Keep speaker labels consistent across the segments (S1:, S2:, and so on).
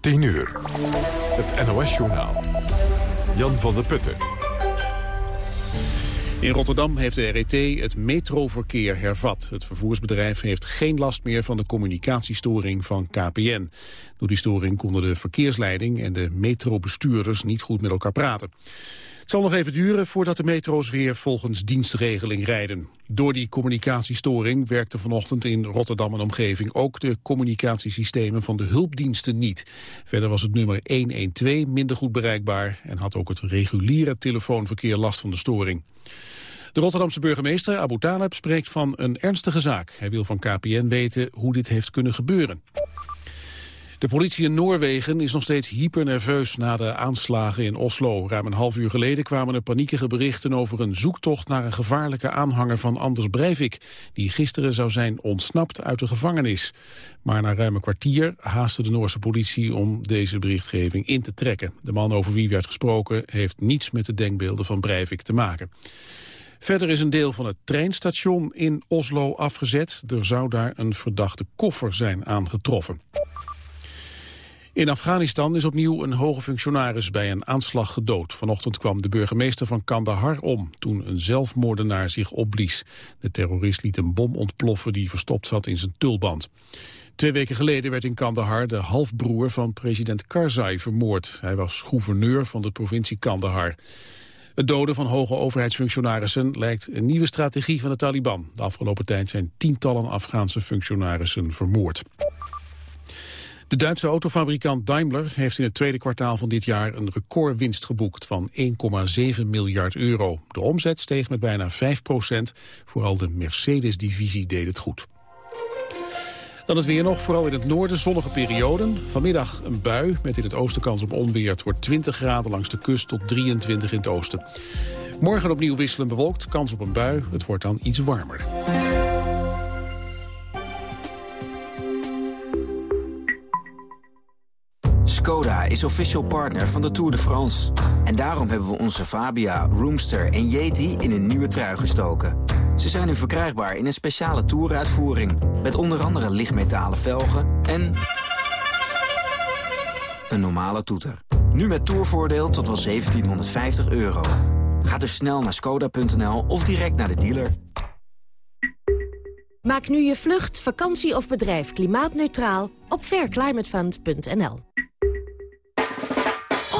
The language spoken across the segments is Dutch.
S1: 10 uur. Het NOS-journaal. Jan van der Putten.
S2: In Rotterdam heeft de RET het metroverkeer hervat. Het vervoersbedrijf heeft geen last meer van de communicatiestoring van KPN. Door die storing konden de verkeersleiding en de metrobestuurders niet goed met elkaar praten. Het zal nog even duren voordat de metro's weer volgens dienstregeling rijden. Door die communicatiestoring werkten vanochtend in Rotterdam en omgeving ook de communicatiesystemen van de hulpdiensten niet. Verder was het nummer 112 minder goed bereikbaar en had ook het reguliere telefoonverkeer last van de storing. De Rotterdamse burgemeester Abu Taleb spreekt van een ernstige zaak. Hij wil van KPN weten hoe dit heeft kunnen gebeuren. De politie in Noorwegen is nog steeds hypernerveus na de aanslagen in Oslo. Ruim een half uur geleden kwamen er paniekige berichten over een zoektocht naar een gevaarlijke aanhanger van Anders Breivik, die gisteren zou zijn ontsnapt uit de gevangenis. Maar na ruim een kwartier haastte de Noorse politie om deze berichtgeving in te trekken. De man over wie werd gesproken heeft niets met de denkbeelden van Breivik te maken. Verder is een deel van het treinstation in Oslo afgezet. Er zou daar een verdachte koffer zijn aangetroffen. In Afghanistan is opnieuw een hoge functionaris bij een aanslag gedood. Vanochtend kwam de burgemeester van Kandahar om toen een zelfmoordenaar zich opblies. De terrorist liet een bom ontploffen die verstopt zat in zijn tulband. Twee weken geleden werd in Kandahar de halfbroer van president Karzai vermoord. Hij was gouverneur van de provincie Kandahar. Het doden van hoge overheidsfunctionarissen lijkt een nieuwe strategie van de Taliban. De afgelopen tijd zijn tientallen Afghaanse functionarissen vermoord. De Duitse autofabrikant Daimler heeft in het tweede kwartaal van dit jaar een recordwinst geboekt van 1,7 miljard euro. De omzet steeg met bijna 5 procent. Vooral de Mercedes-divisie deed het goed. Dan het weer nog, vooral in het noorden zonnige perioden. Vanmiddag een bui met in het oosten kans op onweer. Het wordt 20 graden langs de kust tot 23 in het oosten. Morgen opnieuw wisselen bewolkt, kans op een bui. Het wordt dan iets warmer.
S3: Is official partner van de Tour de France. En daarom hebben we onze Fabia, Roomster en Yeti in een nieuwe trui gestoken. Ze zijn nu verkrijgbaar in een speciale Touruitvoering... met onder andere lichtmetalen velgen en... een normale toeter. Nu met tourvoordeel tot wel 1750 euro. Ga dus snel naar skoda.nl of direct naar de dealer.
S4: Maak nu je vlucht, vakantie of bedrijf klimaatneutraal op fairclimatefund.nl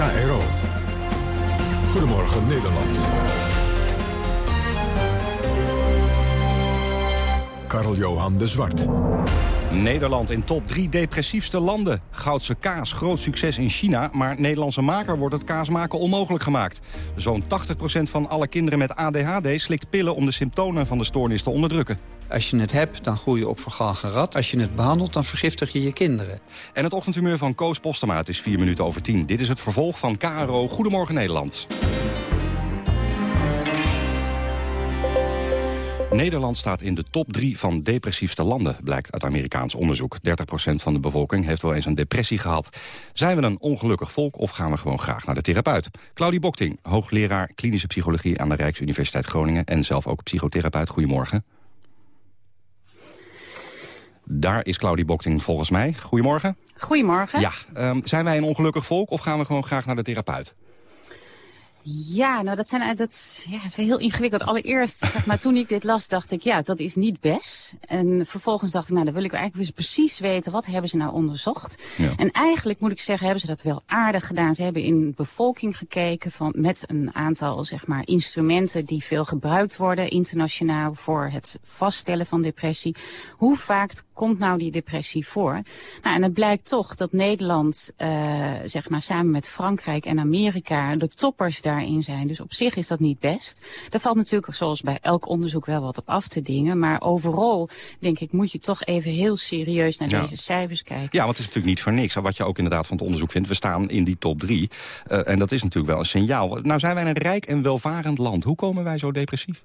S1: KRO. Goedemorgen Nederland. Karl-Johan de Zwart.
S5: Nederland in top 3 depressiefste landen. Goudse kaas, groot succes in China, maar Nederlandse maker wordt het kaasmaken onmogelijk gemaakt. Zo'n 80% van alle kinderen met ADHD slikt pillen om de symptomen van de stoornis te onderdrukken.
S6: Als je het hebt, dan groei je op vergalgen rat. Als je het behandelt, dan vergiftig je je kinderen.
S5: En het ochtendhumeur van Koos Postema, het is 4 minuten over 10. Dit is het vervolg van KRO Goedemorgen Nederland. Nederland staat in de top 3 van depressiefste landen, blijkt uit Amerikaans onderzoek. 30% van de bevolking heeft wel eens een depressie gehad. Zijn we een ongelukkig volk of gaan we gewoon graag naar de therapeut? Claudie Bokting, hoogleraar klinische psychologie aan de Rijksuniversiteit Groningen... en zelf ook psychotherapeut. Goedemorgen. Daar is Claudie Bokting volgens mij. Goedemorgen.
S7: Goedemorgen.
S5: Ja, um, zijn wij een ongelukkig volk of gaan we gewoon graag naar de therapeut?
S7: Ja, nou dat, zijn, dat, ja, dat is wel heel ingewikkeld. Allereerst, zeg maar, toen ik dit las, dacht ik, ja, dat is niet best. En vervolgens dacht ik, nou, dan wil ik eigenlijk eens precies weten, wat hebben ze nou onderzocht? Ja. En eigenlijk moet ik zeggen, hebben ze dat wel aardig gedaan. Ze hebben in bevolking gekeken van, met een aantal, zeg maar, instrumenten die veel gebruikt worden internationaal voor het vaststellen van depressie. Hoe vaak komt nou die depressie voor? Nou, en het blijkt toch dat Nederland, uh, zeg maar, samen met Frankrijk en Amerika de toppers daar daarin zijn. Dus op zich is dat niet best. Daar valt natuurlijk, zoals bij elk onderzoek, wel wat op af te dingen. Maar overal, denk ik, moet je toch even heel serieus naar deze cijfers kijken.
S5: Ja, want het is natuurlijk niet voor niks. Wat je ook inderdaad van het onderzoek vindt. We staan in die top drie. Uh, en dat is natuurlijk wel een signaal. Nou zijn wij een rijk en welvarend land. Hoe komen wij zo depressief?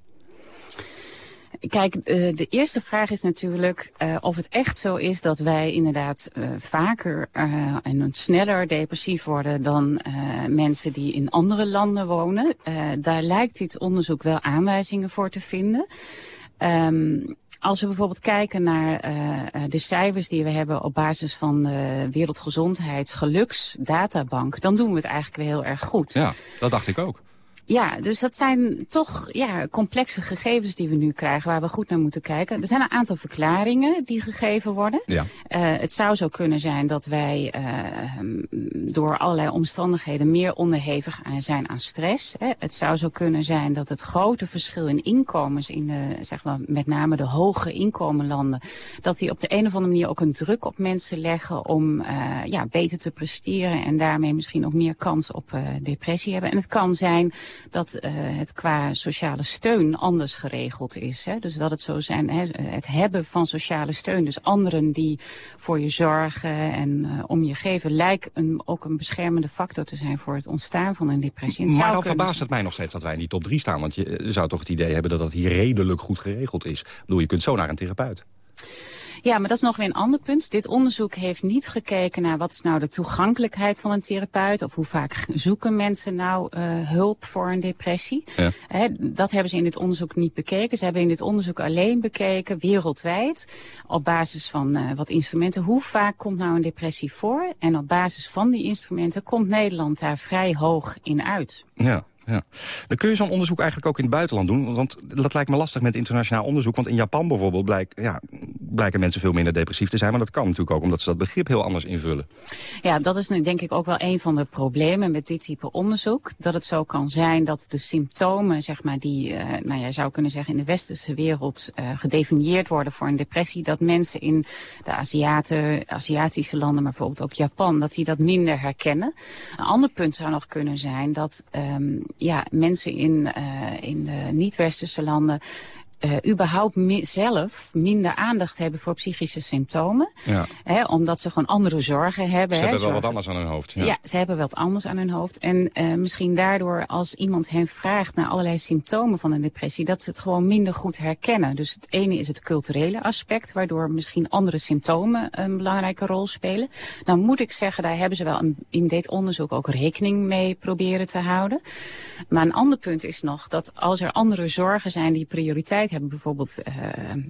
S7: Kijk, uh, de eerste vraag is natuurlijk uh, of het echt zo is dat wij inderdaad uh, vaker en sneller depressief worden dan mensen die in andere landen wonen. daar lijkt dit onderzoek wel aanwijzingen voor te vinden. Um, als we bijvoorbeeld kijken naar de cijfers die we hebben op basis van de Wereldgezondheidsgeluksdatabank, dan doen we het eigenlijk weer heel erg goed.
S5: Ja, dat dacht ik ook.
S7: Ja, dus dat zijn toch ja, complexe gegevens die we nu krijgen waar we goed naar moeten kijken. Er zijn een aantal verklaringen die gegeven worden. Ja. Uh, het zou zo kunnen zijn dat wij uh, door allerlei omstandigheden meer onderhevig zijn aan stress. Hè. Het zou zo kunnen zijn dat het grote verschil in inkomens in de, zeg maar, met name de hoge inkomenlanden, dat die op de een of andere manier ook een druk op mensen leggen om uh, ja, beter te presteren en daarmee misschien ook meer kans op depressie hebben. En het kan zijn dat uh, het qua sociale steun anders geregeld is. Hè? Dus dat het zo zijn, hè, het hebben van sociale steun, dus anderen die voor je zorgen en uh, om je geven, lijkt een, ook een beschermende factor te zijn voor het ontstaan van een depressie.
S5: maar dan verbaast het mij nog steeds dat wij in die top 3 staan. Want je zou toch het idee hebben dat dat hier redelijk goed geregeld is. Ik bedoel, je kunt zo naar een therapeut.
S7: Ja, maar dat is nog weer een ander punt. Dit onderzoek heeft niet gekeken naar wat is nou de toegankelijkheid van een therapeut. Of hoe vaak zoeken mensen nou uh, hulp voor een depressie. Ja. He, dat hebben ze in dit onderzoek niet bekeken. Ze hebben in dit onderzoek alleen bekeken, wereldwijd, op basis van uh, wat instrumenten. Hoe vaak komt nou een depressie voor? En op basis van die instrumenten komt Nederland daar vrij hoog in uit.
S5: Ja ja. Dan kun je zo'n onderzoek eigenlijk ook in het buitenland doen. Want dat lijkt me lastig met internationaal onderzoek. Want in Japan bijvoorbeeld ja, blijken mensen veel minder depressief te zijn. Maar dat kan natuurlijk ook omdat ze dat begrip heel anders invullen.
S7: Ja, dat is denk ik ook wel een van de problemen met dit type onderzoek. Dat het zo kan zijn dat de symptomen, zeg maar, die, uh, nou ja, zou kunnen zeggen in de westerse wereld uh, gedefinieerd worden voor een depressie. Dat mensen in de Aziaten, Aziatische landen, maar bijvoorbeeld ook Japan, dat die dat minder herkennen. Een ander punt zou nog kunnen zijn dat um, ja, mensen in, uh, in de niet-westerse landen uh, überhaupt mi zelf minder aandacht hebben voor psychische symptomen. Ja. Hè, omdat ze gewoon andere zorgen hebben.
S5: Ze
S7: hè,
S5: hebben wel wat anders aan hun hoofd.
S7: Ja. ja, ze hebben wat anders aan hun hoofd. En uh, misschien daardoor als iemand hen vraagt naar allerlei symptomen van een depressie... dat ze het gewoon minder goed herkennen. Dus het ene is het culturele aspect... waardoor misschien andere symptomen een belangrijke rol spelen. Nou moet ik zeggen, daar hebben ze wel een, in dit onderzoek ook rekening mee proberen te houden. Maar een ander punt is nog dat als er andere zorgen zijn die prioriteit hebben bijvoorbeeld uh,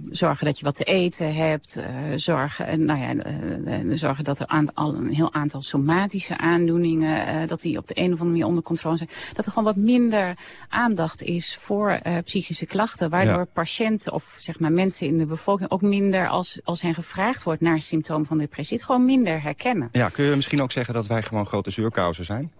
S7: zorgen dat je wat te eten hebt, uh, zorgen, nou ja, zorgen dat er aan, al een heel aantal somatische aandoeningen, dat die op de een of andere manier onder controle zijn. Dat er gewoon wat minder aandacht is voor psychische klachten, waardoor ja. patiënten of zeg maar mensen in de bevolking ook minder als, als hen gevraagd wordt naar symptomen van depressie, het gewoon minder herkennen.
S5: Ja, kun je misschien ook zeggen dat wij gewoon grote zuurkousen zijn?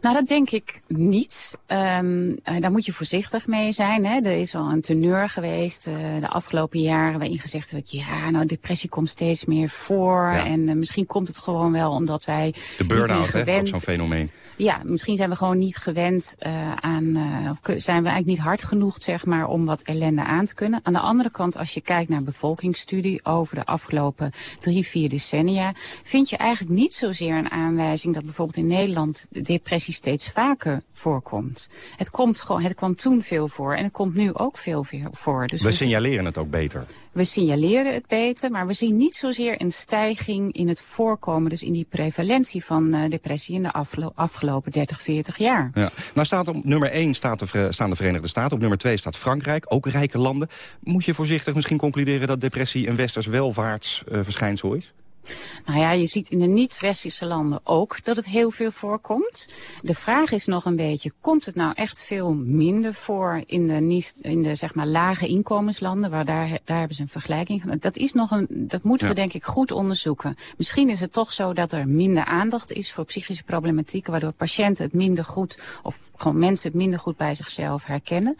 S7: Nou, dat denk ik niet. Um, uh, daar moet je voorzichtig mee zijn. Hè. Er is al een teneur geweest uh, de afgelopen jaren waarin gezegd wordt... ja, nou, depressie komt steeds meer voor. Ja. En uh, misschien komt het gewoon wel omdat wij...
S5: De burn-out, hè, ook zo'n fenomeen.
S7: Ja, misschien zijn we gewoon niet gewend uh, aan, uh, of zijn we eigenlijk niet hard genoeg, zeg maar, om wat ellende aan te kunnen. Aan de andere kant, als je kijkt naar bevolkingsstudie over de afgelopen drie, vier decennia, vind je eigenlijk niet zozeer een aanwijzing dat bijvoorbeeld in Nederland depressie steeds vaker voorkomt. Het komt gewoon, het kwam toen veel voor en het komt nu ook veel voor.
S5: Dus we signaleren het ook beter.
S7: We signaleren het beter, maar we zien niet zozeer een stijging in het voorkomen, dus in die prevalentie van uh, depressie in de afgelo afgelopen 30, 40 jaar.
S5: Ja. Nou staat op nummer 1 staat de, staan de Verenigde Staten, op nummer 2 staat Frankrijk, ook rijke landen. Moet je voorzichtig misschien concluderen dat depressie een westers welvaartsverschijnsel uh, is?
S7: Nou ja, je ziet in de niet-westerse landen ook dat het heel veel voorkomt. De vraag is nog een beetje, komt het nou echt veel minder voor in de, in de zeg maar, lage inkomenslanden? Waar daar, daar hebben ze een vergelijking. Dat, is nog een, dat moeten ja. we denk ik goed onderzoeken. Misschien is het toch zo dat er minder aandacht is voor psychische problematieken... waardoor patiënten het minder goed, of gewoon mensen het minder goed bij zichzelf herkennen.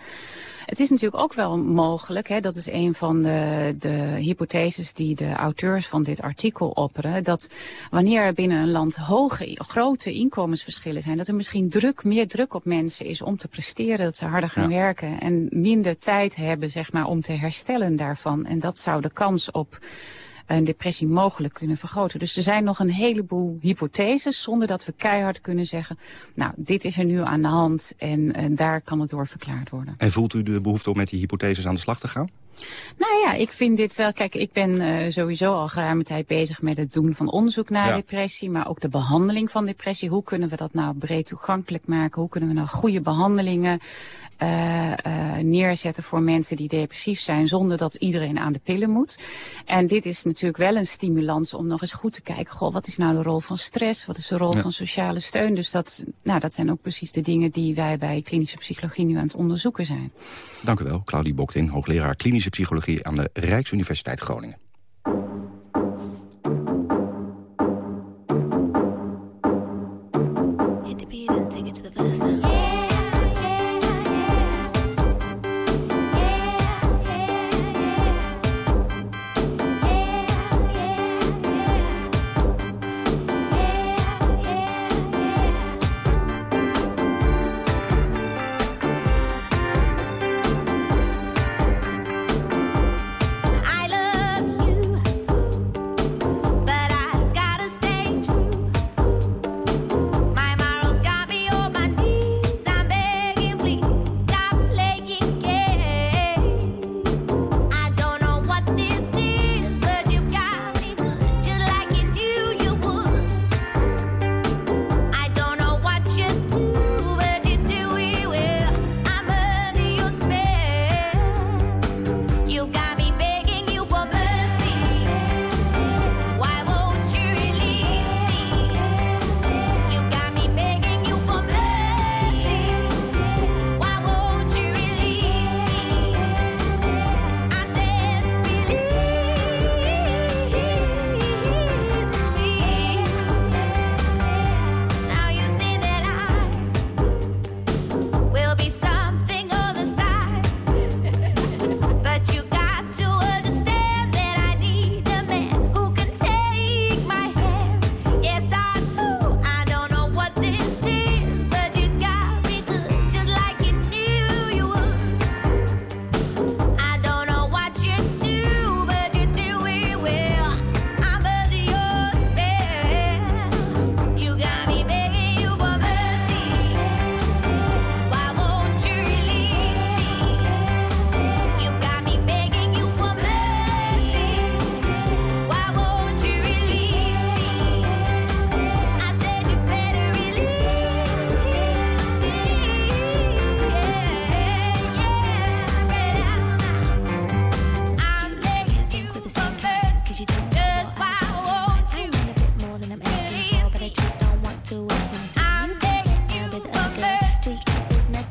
S7: Het is natuurlijk ook wel mogelijk, hè, dat is een van de, de hypotheses die de auteurs van dit artikel opperen. Dat wanneer er binnen een land hoge, grote inkomensverschillen zijn... dat er misschien druk, meer druk op mensen is om te presteren. Dat ze harder gaan werken en minder tijd hebben zeg maar, om te herstellen daarvan. En dat zou de kans op een depressie mogelijk kunnen vergroten. Dus er zijn nog een heleboel hypotheses zonder dat we keihard kunnen zeggen... nou, dit is er nu aan de hand en, en daar kan het door verklaard worden.
S8: En voelt u de behoefte om met die hypotheses aan de slag te gaan?
S7: Nou ja, ik vind dit wel... Kijk, ik ben uh, sowieso al geruime tijd bezig met het doen van onderzoek naar depressie. Maar ook de behandeling van depressie. Hoe kunnen we dat nou breed toegankelijk maken? Hoe kunnen we nou goede behandelingen uh, uh, neerzetten voor mensen die depressief zijn... zonder dat iedereen aan de pillen moet. En dit is natuurlijk wel een stimulans om nog eens goed te kijken... Goh, wat is nou de rol van stress? Wat is de rol van sociale steun? Dus dat, nou, dat zijn ook precies de dingen die wij bij klinische psychologie nu aan het onderzoeken zijn.
S8: Dank u wel, Claudie Bokting, hoogleraar klinische psychologie... aan de Rijksuniversiteit Groningen.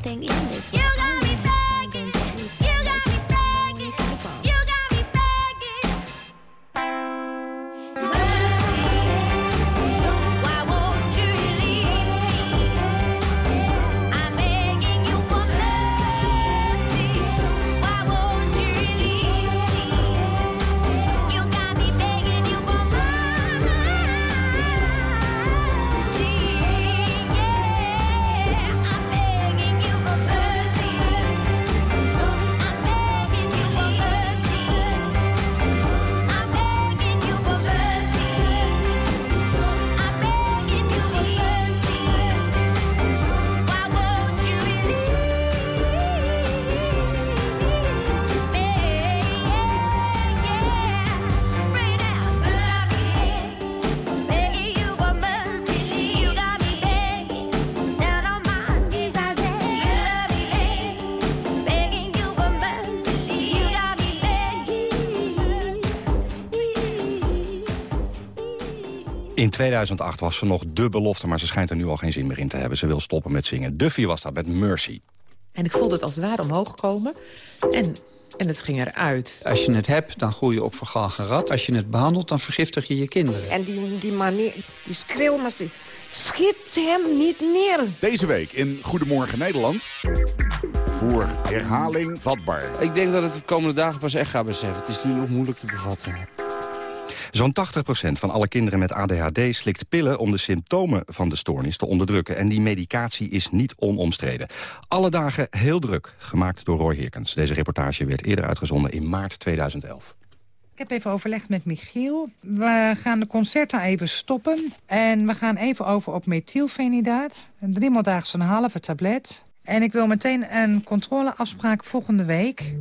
S8: In 2008 was ze nog de belofte, maar ze schijnt er nu al geen zin meer in te hebben. Ze wil stoppen met zingen. Duffy was dat met Mercy.
S9: En ik voelde het als het ware omhoog komen. En, en het ging eruit.
S6: Als je het hebt, dan groei je op vergalgen rat. Als je het behandelt, dan vergiftig je je kinderen.
S10: En die, die manier, die schreeuw maar ze... Schiet hem niet neer.
S11: Deze week in Goedemorgen Nederland. Voor herhaling vatbaar.
S5: Ik denk dat het de komende dagen pas echt gaat beseffen. Het is nu nog moeilijk te bevatten. Zo'n 80% van alle kinderen met ADHD slikt pillen... om de symptomen van de stoornis te onderdrukken. En die medicatie is niet onomstreden. Alle dagen heel druk, gemaakt door Roy Heerkens. Deze reportage werd eerder uitgezonden in maart 2011.
S12: Ik heb even overlegd met Michiel. We gaan de concerten even stoppen. En we gaan even over op methylfenidaat. Een driemaal een halve tablet. En ik wil meteen een controleafspraak volgende week.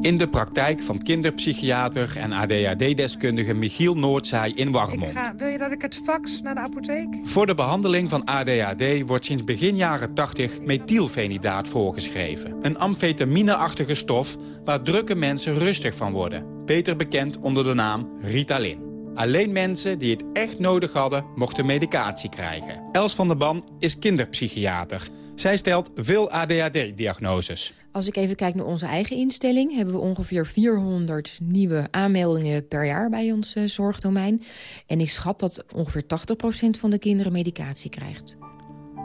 S13: In de praktijk van kinderpsychiater en ADHD-deskundige Michiel Noordzij in Warmond.
S12: Ga, wil je dat ik het fax naar de apotheek?
S13: Voor de behandeling van ADHD wordt sinds begin jaren 80 methylfenidaat voorgeschreven. Een amfetamine-achtige stof waar drukke mensen rustig van worden. Beter bekend onder de naam Ritalin. Alleen mensen die het echt nodig hadden, mochten medicatie krijgen. Els van der Ban is kinderpsychiater. Zij stelt veel ADHD-diagnoses.
S9: Als ik even kijk naar onze eigen instelling... hebben we ongeveer 400 nieuwe aanmeldingen per jaar bij ons uh, zorgdomein. En ik schat dat ongeveer 80% van de kinderen medicatie krijgt.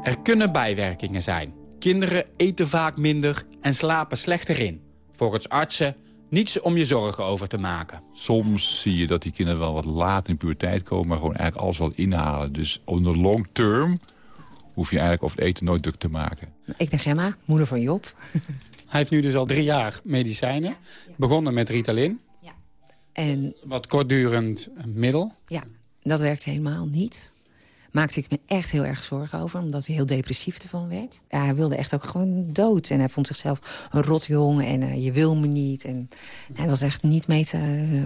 S13: Er kunnen bijwerkingen zijn. Kinderen eten vaak minder en slapen slechter in. Volgens artsen niets om je zorgen over te maken.
S14: Soms zie je dat die kinderen wel wat laat in de puberteit komen... maar gewoon eigenlijk alles wel inhalen. Dus op de long term hoef je eigenlijk over het eten nooit druk te maken.
S15: Ik ben Gemma, moeder van Job.
S13: Hij heeft nu dus al drie jaar medicijnen. Begonnen met Ritalin. Ja. En... Wat kortdurend middel.
S15: Ja, dat werkt helemaal niet. Maakte ik me echt heel erg zorgen over, omdat hij heel depressief ervan werd. Ja, hij wilde echt ook gewoon dood. En hij vond zichzelf een rotjong en uh, je wil me niet. En hij was echt niet mee te,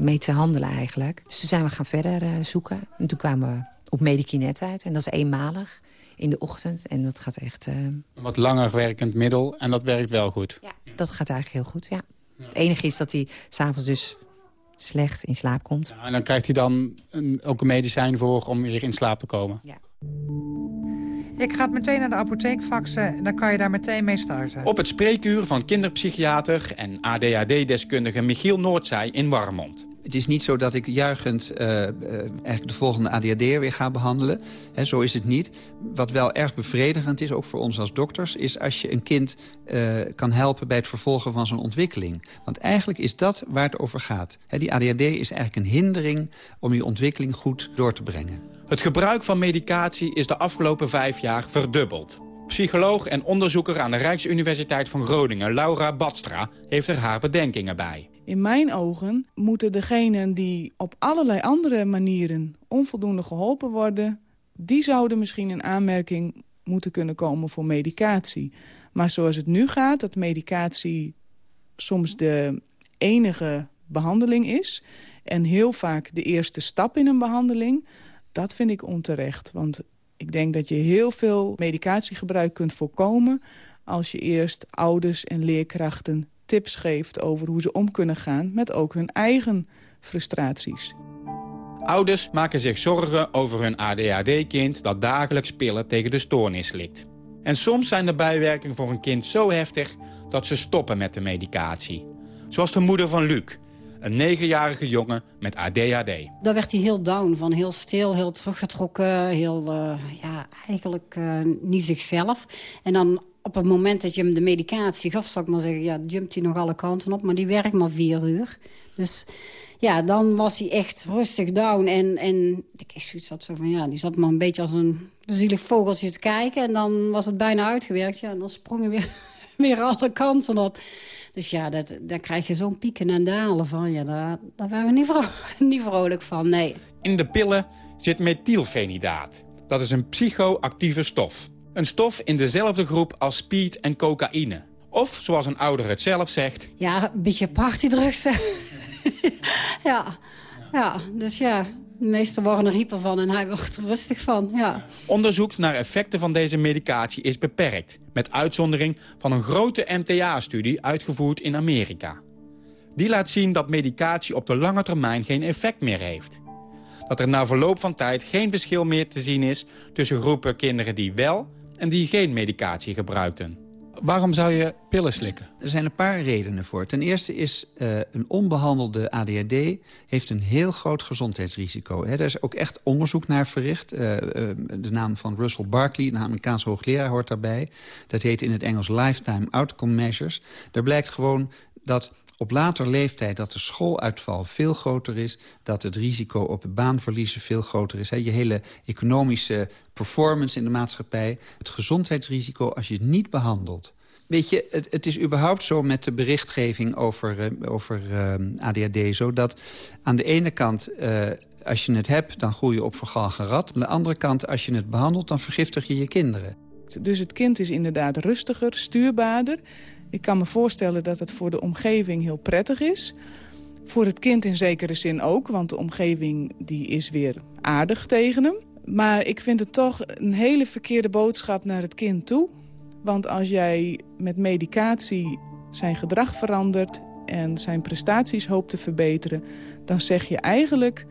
S15: mee te handelen eigenlijk. Dus toen zijn we gaan verder uh, zoeken. En toen kwamen we op Medikinet uit. En dat is eenmalig in de ochtend. En dat gaat echt... Uh...
S13: Een wat langer werkend middel en dat werkt wel goed?
S15: Ja, dat gaat eigenlijk heel goed, ja. Het enige is dat hij s'avonds dus slecht in slaap komt.
S13: Ja, en dan krijgt hij dan een, ook een medicijn voor om weer in slaap te komen?
S15: Ja.
S12: Ik ga het meteen naar de apotheek faxen en dan kan je daar meteen mee starten.
S13: Op het spreekuur van kinderpsychiater en ADHD-deskundige Michiel Noordzij in Warmond.
S6: Het is niet zo dat ik juichend uh, uh, eigenlijk de volgende ADHD weer ga behandelen. Zo is het niet. Wat wel erg bevredigend is, ook voor ons als dokters... is als je een kind uh, kan helpen bij het vervolgen van zijn ontwikkeling. Want eigenlijk is dat waar het over gaat. Die ADHD is eigenlijk een hindering om je ontwikkeling goed door te brengen.
S13: Het gebruik van medicatie is de afgelopen vijf jaar verdubbeld. Psycholoog en onderzoeker aan de Rijksuniversiteit van Groningen, Laura Badstra, heeft er haar bedenkingen bij.
S16: In mijn ogen moeten degenen die op allerlei andere manieren onvoldoende geholpen worden... die zouden misschien in aanmerking moeten kunnen komen voor medicatie. Maar zoals het nu gaat, dat medicatie soms de enige behandeling is... en heel vaak de eerste stap in een behandeling... dat vind ik onterecht. Want ik denk dat je heel veel medicatiegebruik kunt voorkomen... als je eerst ouders en leerkrachten tips geeft over hoe ze om kunnen gaan... met ook hun eigen frustraties.
S13: Ouders maken zich zorgen over hun ADHD-kind... dat dagelijks pillen tegen de stoornis likt. En soms zijn de bijwerkingen voor een kind zo heftig... dat ze stoppen met de medicatie. Zoals de moeder van Luc, een negenjarige jongen met ADHD.
S17: Daar werd hij heel down van, heel stil, heel teruggetrokken... heel, uh, ja, eigenlijk uh, niet zichzelf. En dan op het moment dat je hem de medicatie gaf, zal ik maar zeggen... ja, jumpt hij nog alle kanten op, maar die werkt maar vier uur. Dus ja, dan was hij echt rustig down. En, en ik zat zo van, ja, die zat maar een beetje als een zielig vogeltje te kijken. En dan was het bijna uitgewerkt. Ja, en dan sprongen weer, weer alle kanten op. Dus ja, dat, daar krijg je zo'n pieken en dalen van. Ja, daar, daar waren we niet, niet vrolijk van, nee.
S13: In de pillen zit methylfenidaat. Dat is een psychoactieve stof. Een stof in dezelfde groep als speed en cocaïne. Of, zoals een ouder het zelf zegt...
S17: Ja, een beetje partydrugs. ja, ja, dus ja, de meesten worden er hyper van en hij wordt er rustig van, ja.
S13: Onderzoek naar effecten van deze medicatie is beperkt... met uitzondering van een grote MTA-studie uitgevoerd in Amerika. Die laat zien dat medicatie op de lange termijn geen effect meer heeft. Dat er na verloop van tijd geen verschil meer te zien is... tussen groepen kinderen die wel en die geen medicatie gebruikten. Waarom zou je pillen slikken?
S6: Er zijn een paar redenen voor. Ten eerste is uh, een onbehandelde ADHD heeft een heel groot gezondheidsrisico. He, daar is ook echt onderzoek naar verricht. Uh, uh, de naam van Russell Barkley, een Amerikaanse hoogleraar, hoort daarbij. Dat heet in het Engels Lifetime Outcome Measures. Daar blijkt gewoon dat op later leeftijd dat de schooluitval veel groter is... dat het risico op baanverliezen veel groter is. Je hele economische performance in de maatschappij. Het gezondheidsrisico als je het niet behandelt. Weet je, het, het, is überhaupt zo met de berichtgeving over, uh, over uh, ADHD... zo dat aan de ene kant, uh, als je het hebt, dan groei je op vergalgerat. Aan de andere kant, als je het behandelt, dan vergiftig je je kinderen.
S16: Dus het kind is inderdaad rustiger, stuurbaarder. Ik kan me voorstellen dat het voor de omgeving heel prettig is. Voor het kind in zekere zin ook, want de omgeving die is weer aardig tegen hem. Maar ik vind het toch een hele verkeerde boodschap naar het kind toe. Want als jij met medicatie zijn gedrag verandert... en zijn prestaties hoopt te verbeteren... dan zeg je eigenlijk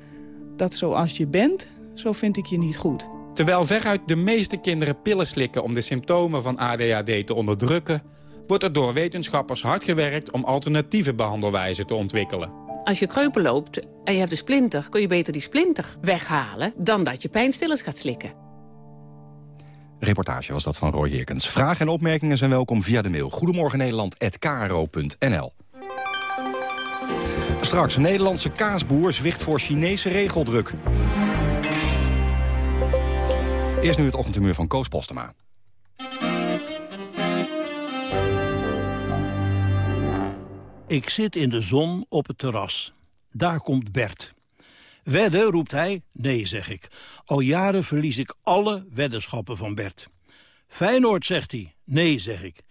S16: dat zoals je bent, zo vind ik je niet goed.
S13: Terwijl veruit de meeste kinderen pillen slikken om de symptomen van ADHD te onderdrukken... wordt er door wetenschappers hard gewerkt om alternatieve behandelwijzen te ontwikkelen.
S18: Als je kreupel loopt en je hebt een splinter... kun je beter die splinter weghalen dan dat je pijnstillers gaat slikken.
S5: Reportage was dat van Roy Jerkens. Vragen en opmerkingen zijn welkom via de mail goedemorgennederland.kro.nl Straks, Nederlandse kaasboer zwicht voor Chinese regeldruk. Eerst nu het ochtendhumeur van Koos Postema.
S19: Ik zit in de zon op het terras. Daar komt Bert. Wedden, roept hij. Nee, zeg ik. Al jaren verlies ik alle weddenschappen van Bert. Feyenoord, zegt hij. Nee, zeg ik.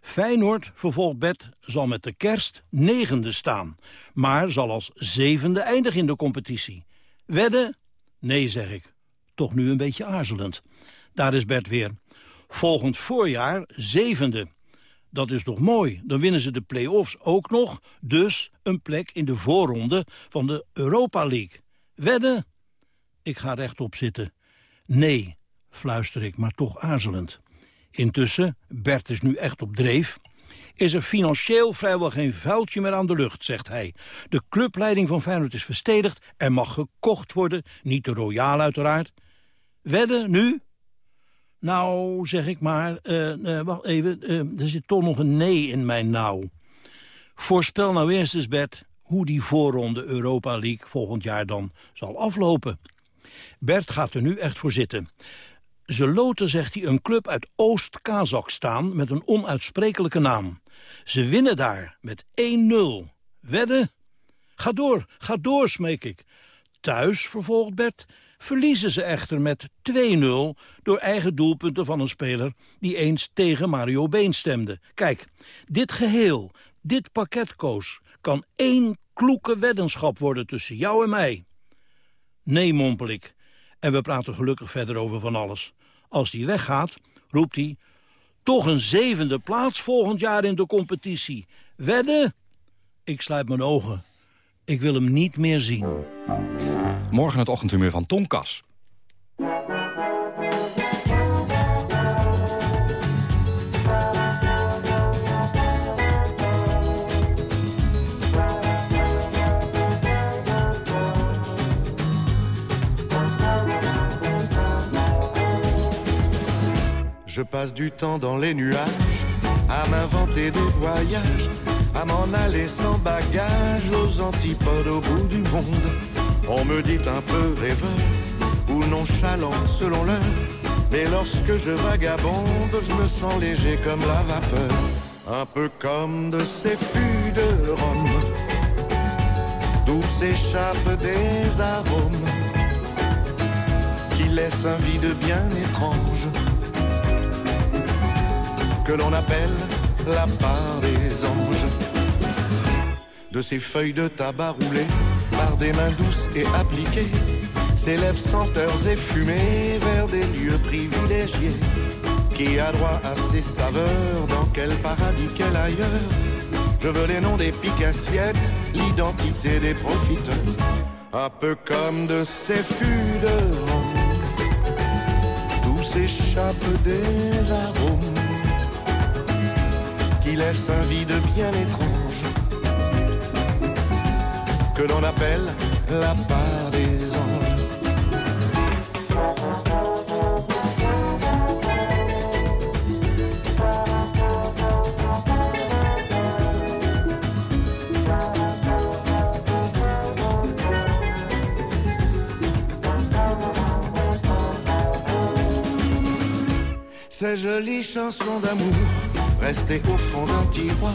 S19: Feyenoord, vervolgt Bert, zal met de kerst negende staan... maar zal als zevende eindigen in de competitie. Wedden? Nee, zeg ik. Toch nu een beetje aarzelend. Daar is Bert weer. Volgend voorjaar zevende. Dat is toch mooi. Dan winnen ze de play-offs ook nog. Dus een plek in de voorronde van de Europa League. Wedden? Ik ga rechtop zitten. Nee, fluister ik, maar toch aarzelend. Intussen, Bert is nu echt op dreef... is er financieel vrijwel geen vuiltje meer aan de lucht, zegt hij. De clubleiding van Feyenoord is verstedigd. Er mag gekocht worden, niet te royaal uiteraard. Wedden, nu? Nou, zeg ik maar, uh, uh, wacht even, uh, er zit toch nog een nee in mijn nou. Voorspel nou eerst eens, Bert, hoe die voorronde Europa League volgend jaar dan zal aflopen. Bert gaat er nu echt voor zitten. Ze loten, zegt hij, een club uit Oost-Kazachstan met een onuitsprekelijke naam. Ze winnen daar met 1-0. Wedden? Ga door, ga door, smeek ik. Thuis, vervolgt Bert, verliezen ze echter met 2-0... door eigen doelpunten van een speler die eens tegen Mario Been stemde. Kijk, dit geheel, dit pakketkoos... kan één kloeke weddenschap worden tussen jou en mij. Nee, mompel ik. En we praten gelukkig verder over van alles. Als die weggaat, roept hij... toch een zevende plaats volgend jaar in de competitie. Wedden? Ik sluit mijn ogen. Ik wil hem niet meer zien.
S5: Morgen het ochtendhumeur van Tom Kas.
S20: Je passe du temps dans les nuages à m'inventer des voyages, m'en aller sans bagage aux antipodes au bout du monde. On me dit un peu rêveur ou nonchalant selon l'heure, mais lorsque je vagabonde, je me sens léger comme la vapeur, un peu comme de ces fûts de Rome, d'où s'échappent des arômes qui laissent un vide bien étrange que l'on appelle la part des anges. De ces feuilles de tabac roulées par des mains douces et appliquées, s'élèvent senteurs et fumées vers des lieux privilégiés. Qui a droit à ces saveurs, dans quel paradis, quel ailleurs Je veux les noms des piques-assiettes, l'identité des profiteurs. Un peu comme de ces fûts de Rome, d'où s'échappent des arômes qui laisse un vide bien étrange que l'on appelle la part des anges. Ces jolies chansons d'amour restées au fond d'un tiroir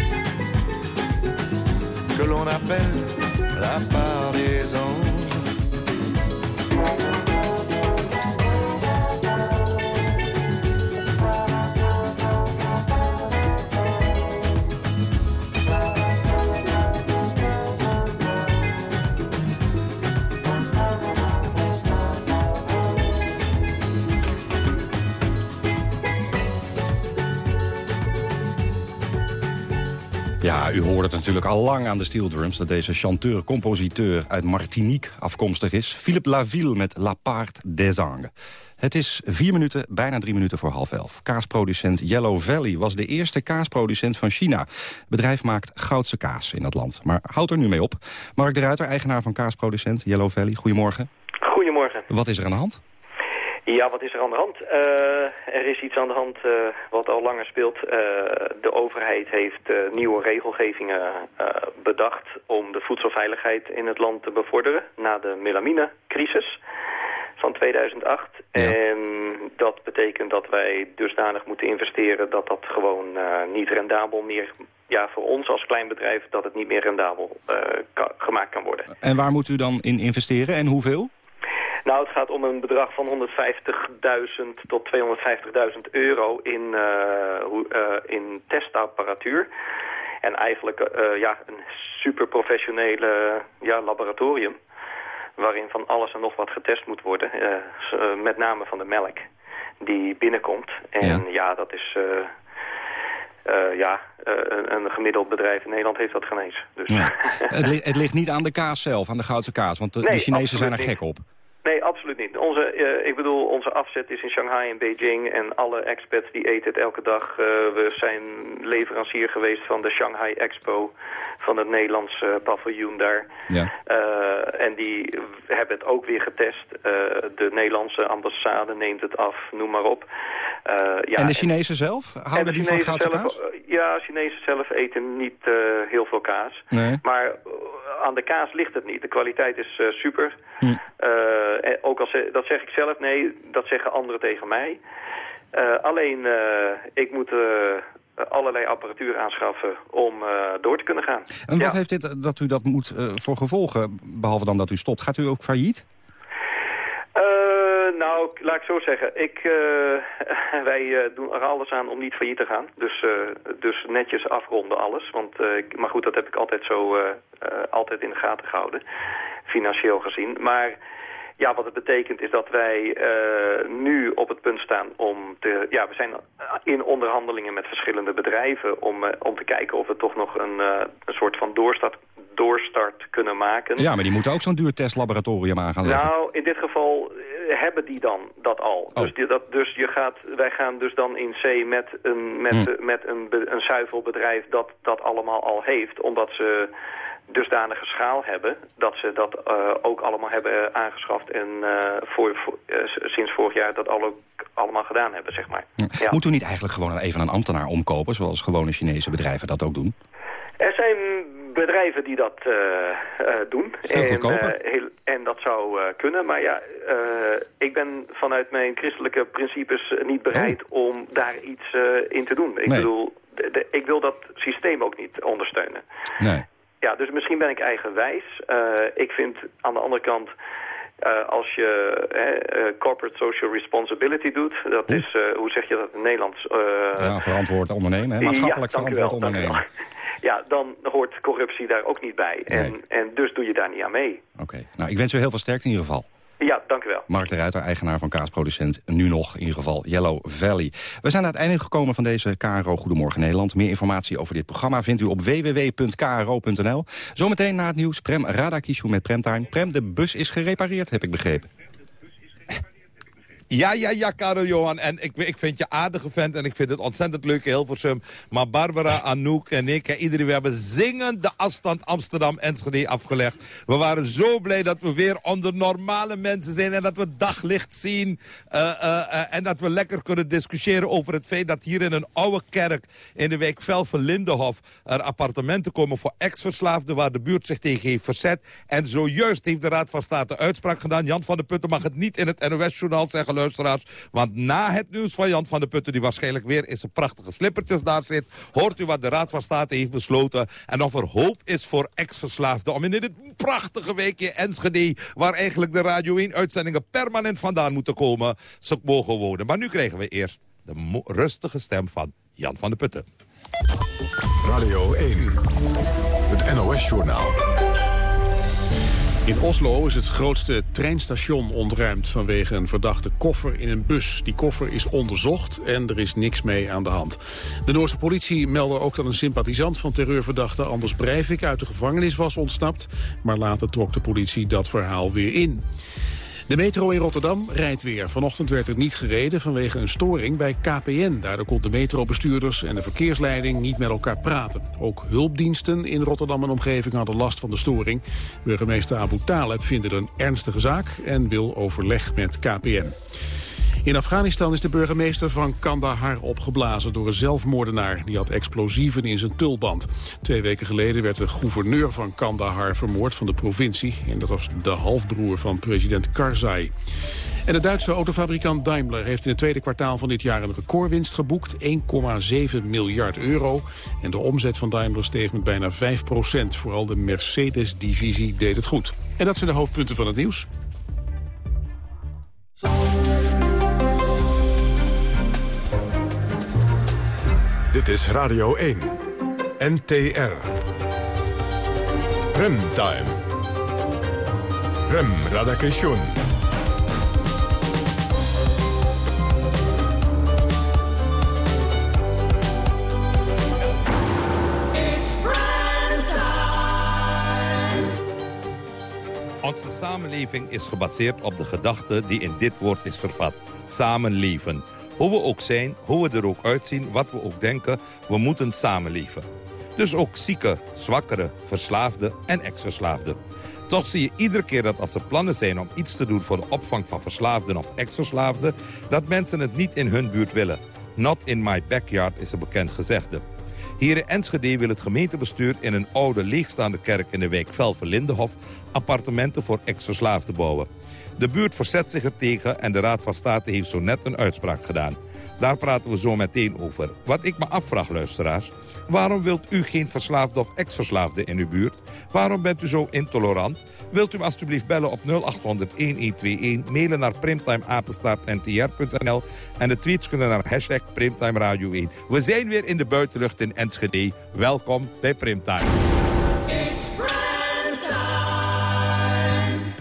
S20: que l'on appelle la part des anges.
S5: Ja, u hoort het natuurlijk al lang aan de steel drums... dat deze chanteur-compositeur uit Martinique afkomstig is. Philippe Laville met La Part des Anges. Het is vier minuten, bijna drie minuten voor half elf. Kaasproducent Yellow Valley was de eerste kaasproducent van China. Het bedrijf maakt goudse kaas in dat land. Maar houdt er nu mee op. Mark de Ruiter, eigenaar van kaasproducent Yellow Valley. Goedemorgen.
S21: Goedemorgen.
S5: Wat is er aan de hand?
S21: Ja, wat is er aan de hand? Uh, er is iets aan de hand uh, wat al langer speelt. Uh, de overheid heeft nieuwe regelgevingen bedacht om de voedselveiligheid in het land te bevorderen na de melamine-crisis van 2008. Ja. En dat betekent dat wij dusdanig moeten investeren dat dat gewoon niet rendabel meer... Ja, voor ons als klein bedrijf dat het niet meer rendabel gemaakt kan worden.
S5: En waar moet u dan in investeren en hoeveel?
S21: Nou, het gaat om een bedrag van 150.000 tot 250.000 euro in, uh, uh, in testapparatuur. En eigenlijk uh, ja, een super professionele ja, laboratorium. Waarin van alles en nog wat getest moet worden. met name van de melk die binnenkomt. En ja, ja dat is... Uh, ja, een, een, gemiddeld bedrijf in Nederland heeft dat geen eens. Dus.
S5: Ja. het, li het, ligt niet aan de kaas zelf, aan de Goudse kaas, want de,
S21: nee,
S5: de Chinezen zijn er gek op.
S21: Nee, absoluut niet. Onze, uh, ik bedoel, onze afzet is in Shanghai en Beijing en alle expats die eten het elke dag. Uh, we zijn leverancier geweest van de Shanghai Expo, van het Nederlands uh, paviljoen daar.
S5: Ja.
S21: en die hebben het ook weer getest. de Nederlandse ambassade neemt het af, noem maar op.
S5: ja, en de Chinezen zelf? Houden die van goudse kaas?
S21: Ja, Chinezen zelf eten niet heel veel kaas.
S5: Nee.
S21: Maar aan de kaas ligt het niet. De kwaliteit is super.
S5: Hm.
S21: Uh, ook als dat zeg ik zelf, nee, dat zeggen anderen tegen mij. Uh, alleen, ik moet allerlei apparatuur aanschaffen om door te kunnen gaan.
S5: En wat ja. heeft dit dat u dat moet voor gevolgen, behalve dan dat u stopt? Gaat u ook failliet?
S21: Nou, laat ik zo zeggen. Ik, uh, wij uh, doen er alles aan om niet failliet te gaan. Dus, uh, dus netjes afronden alles. Want, maar goed, dat heb ik altijd zo altijd in de gaten gehouden. Financieel gezien. Maar ja, wat het betekent is dat wij nu op het punt staan om te... Ja, we zijn in onderhandelingen met verschillende bedrijven... om, om te kijken of we toch nog een, een soort van doorstart doorstart kunnen maken.
S5: Ja, maar die moeten ook zo'n duur testlaboratorium aan gaan leggen.
S21: Nou, in dit geval hebben die dan dat al.
S5: Oh.
S21: Dus, die, dat, dus je gaat, wij gaan dus dan in C met een, met,
S5: Hm.
S21: met een, een zuivelbedrijf dat dat allemaal al heeft. Omdat ze dusdanige schaal hebben dat ze dat uh, ook allemaal hebben aangeschaft en uh, voor, voor, uh, sinds vorig jaar dat al ook allemaal gedaan hebben, zeg maar.
S5: Ja. Moet u niet eigenlijk gewoon even een ambtenaar omkopen, zoals gewone Chinese bedrijven dat ook doen?
S21: Er zijn bedrijven die dat doen.
S5: Veel goedkoper.
S21: En, heel, en dat zou kunnen. Maar ja, ik ben vanuit mijn christelijke principes niet bereid oh. om daar iets in te doen. Ik
S5: nee.
S21: bedoel, de, de, ik wil dat systeem ook niet ondersteunen.
S5: Nee.
S21: Ja, dus misschien ben ik eigenwijs. ik vind aan de andere kant... Eh, als je eh, corporate social responsibility doet, dat
S5: Hm?
S21: is, eh, hoe zeg je dat in Nederlands? Eh,
S5: ja, verantwoord ondernemen, hè? maatschappelijk
S21: ja,
S5: verantwoord
S21: wel,
S5: ondernemen.
S21: Ja, dan hoort corruptie daar ook niet bij. En, en dus doe je daar niet aan mee.
S5: Oké, nou, ik wens u heel veel sterkte in ieder geval.
S21: Ja, dank u wel.
S5: Mark de Ruiter, eigenaar van kaasproducent, nu nog in ieder geval Yellow Valley. We zijn aan het einde gekomen van deze KRO Goedemorgen Nederland. Meer informatie over dit programma vindt u op www.kro.nl. Zometeen na het nieuws Prem Radakishu met Premtime. Prem, de bus is gerepareerd, heb ik begrepen.
S11: Ja, ja, ja, Karel Johan. En ik, ik vind je aardige vent en ik vind het ontzettend leuk Hilversum. Maar Barbara, Anouk en ik, en iedereen, we hebben zingend de afstand Amsterdam-Enschede afgelegd. We waren zo blij dat we weer onder normale mensen zijn en dat we daglicht zien. eh, eh, eh, en dat we lekker kunnen discussiëren over het feit dat hier in een oude kerk in de wijk Velven-Lindenhof er appartementen komen voor ex-verslaafden waar de buurt zich tegen heeft verzet. En zojuist heeft de Raad van State uitspraak gedaan. Jan van der Putten mag het niet in het NOS-journaal zeggen, Want na het nieuws van Jan van der Putten, die waarschijnlijk weer in zijn prachtige slippertjes daar zit, hoort u wat de Raad van State heeft besloten. En of er hoop is voor ex-verslaafden om in dit prachtige weekje Enschede, waar eigenlijk de Radio 1-uitzendingen permanent vandaan moeten komen, ze mogen wonen. Maar nu krijgen we eerst de rustige stem van Jan van der Putten.
S1: Radio 1, het NOS-journaal.
S2: In Oslo is het grootste treinstation ontruimd vanwege een verdachte koffer in een bus. Die koffer is onderzocht en er is niks mee aan de hand. De Noorse politie meldde ook dat een sympathisant van terreurverdachte Anders Breivik uit de gevangenis was ontsnapt. Maar later trok de politie dat verhaal weer in. De metro in Rotterdam rijdt weer. Vanochtend werd het niet gereden vanwege een storing bij KPN. Daardoor kon de metrobestuurders en de verkeersleiding niet met elkaar praten. Ook hulpdiensten in Rotterdam en omgeving hadden last van de storing. Burgemeester Abu Taleb vindt het een ernstige zaak en wil overleg met KPN. In Afghanistan is de burgemeester van Kandahar opgeblazen door een zelfmoordenaar. Die had explosieven in zijn tulband. Twee weken geleden werd de gouverneur van Kandahar vermoord van de provincie. En dat was de halfbroer van president Karzai. En de Duitse autofabrikant Daimler heeft in het tweede kwartaal van dit jaar een recordwinst geboekt. 1,7 miljard euro. En de omzet van Daimler steeg met bijna 5 procent. Vooral de Mercedes-divisie deed het goed. En dat zijn de hoofdpunten van het nieuws.
S1: Dit is Radio 1, NTR. Remtime. Rem Radakation.
S11: Onze samenleving is gebaseerd op de gedachte die in dit woord is vervat. Samenleven. Hoe we ook zijn, hoe we er ook uitzien, wat we ook denken, we moeten samenleven. Dus ook zieken, zwakkeren, verslaafden en ex-verslaafden. Toch zie je iedere keer dat als er plannen zijn om iets te doen voor de opvang van verslaafden of ex-verslaafden, dat mensen het niet in hun buurt willen. Not in my backyard is een bekend gezegde. Hier in Enschede wil het gemeentebestuur in een oude leegstaande kerk in de wijk Velven-Lindenhof appartementen voor ex-verslaafden bouwen. De buurt verzet zich er tegen en de Raad van State heeft zo net een uitspraak gedaan. Daar praten we zo meteen over. Wat ik me afvraag, luisteraars, waarom wilt u geen verslaafde of ex-verslaafde in uw buurt? Waarom bent u zo intolerant? Wilt u alstublieft bellen op 0800-1121, mailen naar primtimeapenstaartntr.nl en de tweets kunnen naar hashtag Primtime Radio 1. We zijn weer in de buitenlucht in Enschede. Welkom bij Primtime.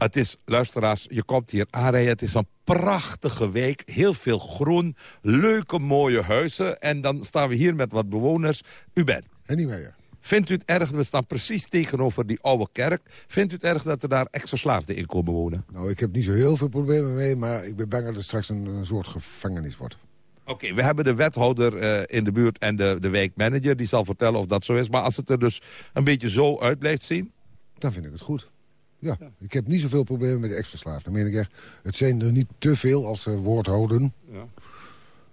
S11: Het is, luisteraars, je komt hier aanrijden. Het is een prachtige week. Heel veel groen, leuke, mooie huizen. En dan staan we hier met wat bewoners. U bent?
S22: Henny Meijer.
S11: Vindt u het erg, we staan precies tegenover die oude kerk. Vindt u het erg dat er daar ex-verslaafden in komen wonen?
S22: Nou, ik heb niet zo heel veel problemen mee, maar ik ben bang dat het straks een, een soort gevangenis wordt.
S11: Oké, we hebben de wethouder eh, in de buurt en de, de wijkmanager. Die zal vertellen of dat zo is. Maar als het er dus een beetje zo uit blijft zien...
S22: Dan vind ik het goed. Ja, ik heb niet zoveel problemen met de ex-verslaafden. Dan meen ik echt, het zijn er niet te veel als ze woord houden.
S11: Ja.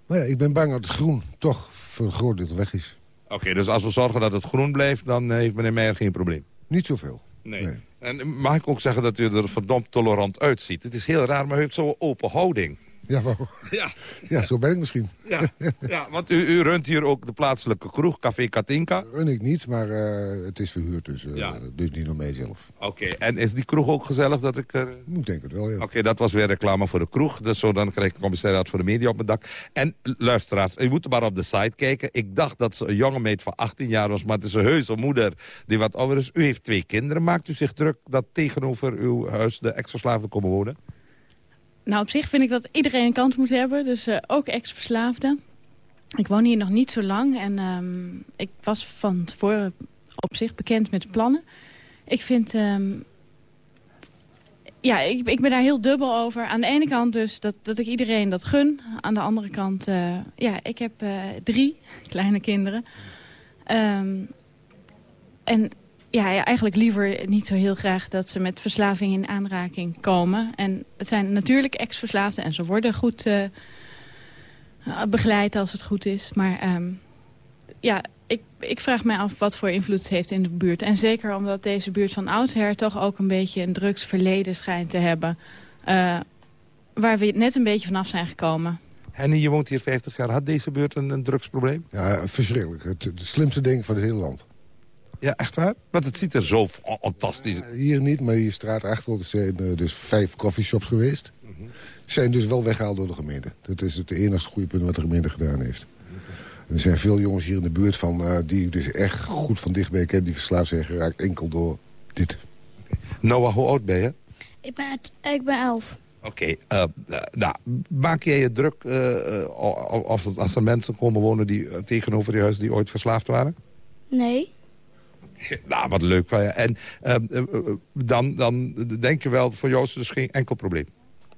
S22: Maar ja, ik ben bang dat het groen toch voor een groot deel weg is.
S11: Oké, dus als we zorgen dat het groen blijft... dan eh, heeft meneer Meijer geen probleem?
S22: Niet zoveel.
S11: Nee. En mag ik ook zeggen dat u er verdomd tolerant uitziet? Het is heel raar, maar u heeft zo'n open houding.
S22: Ja.
S11: Ja.
S22: ja, zo ben ik misschien.
S11: Ja, ja want u, u runt hier ook de plaatselijke kroeg, Café Katinka.
S22: Run ik niet, maar uh, het is verhuurd, dus, uh, ja. dus niet door mij zelf.
S11: Oké, en is die kroeg ook gezellig dat ik er...
S22: Ik denk het wel, ja.
S11: Oké, dat was weer reclame voor de kroeg. Dus zo dan krijg ik een commissariat voor de media op mijn dak. En luisteraars, u moet maar op de site kijken. Ik dacht dat ze een jonge meid van 18 jaar was, maar het is een heuse moeder die wat ouder is. U heeft twee kinderen. Maakt u zich druk dat tegenover uw huis de ex-verslaafden komen wonen?
S23: Nou, op zich vind ik dat iedereen een kans moet hebben. Dus uh, ook ex-verslaafden. Ik woon hier nog niet zo lang. En um, ik was van tevoren op zich bekend met plannen. Ik vind... Um, ja, ik, ik ben daar heel dubbel over. Aan de ene kant dus dat, dat ik iedereen dat gun. Aan de andere kant... Uh, ja, ik heb uh, drie kleine kinderen. Um, en ja, ja, eigenlijk liever niet zo heel graag dat ze met verslaving in aanraking komen. En het zijn natuurlijk ex-verslaafden en ze worden goed uh, begeleid als het goed is. Maar um, ja, ik, ik vraag mij af wat voor invloed het heeft in de buurt. En zeker omdat deze buurt van oudsher toch ook een beetje een drugsverleden schijnt te hebben. Uh, waar we net een beetje vanaf zijn gekomen.
S11: Henny, je woont hier 50 jaar. Had deze buurt een, een drugsprobleem?
S22: Ja, verschrikkelijk. Het, het slimste ding van het hele land.
S11: Ja, echt waar? Want het ziet er zo fantastisch
S22: uit. hier niet, maar hier straat achter zijn uh, dus vijf coffeeshops geweest. Mm -hmm. Zijn dus wel weggehaald door de gemeente. Dat is het enige goede punt wat de gemeente gedaan heeft. Er zijn veel jongens hier in de buurt van, uh, die ik dus echt goed van dichtbij ken... die verslaafd zijn geraakt enkel door dit.
S11: Okay. Noah, hoe oud ben je?
S24: Ik ben, het, ik ben elf.
S11: Oké, okay, uh, nou, maak jij je druk of als er mensen komen wonen die tegenover je huis... die ooit verslaafd waren?
S24: Nee.
S11: Nou, wat leuk van je. En uh, dan, dan denk je wel, voor jou is het dus geen enkel probleem?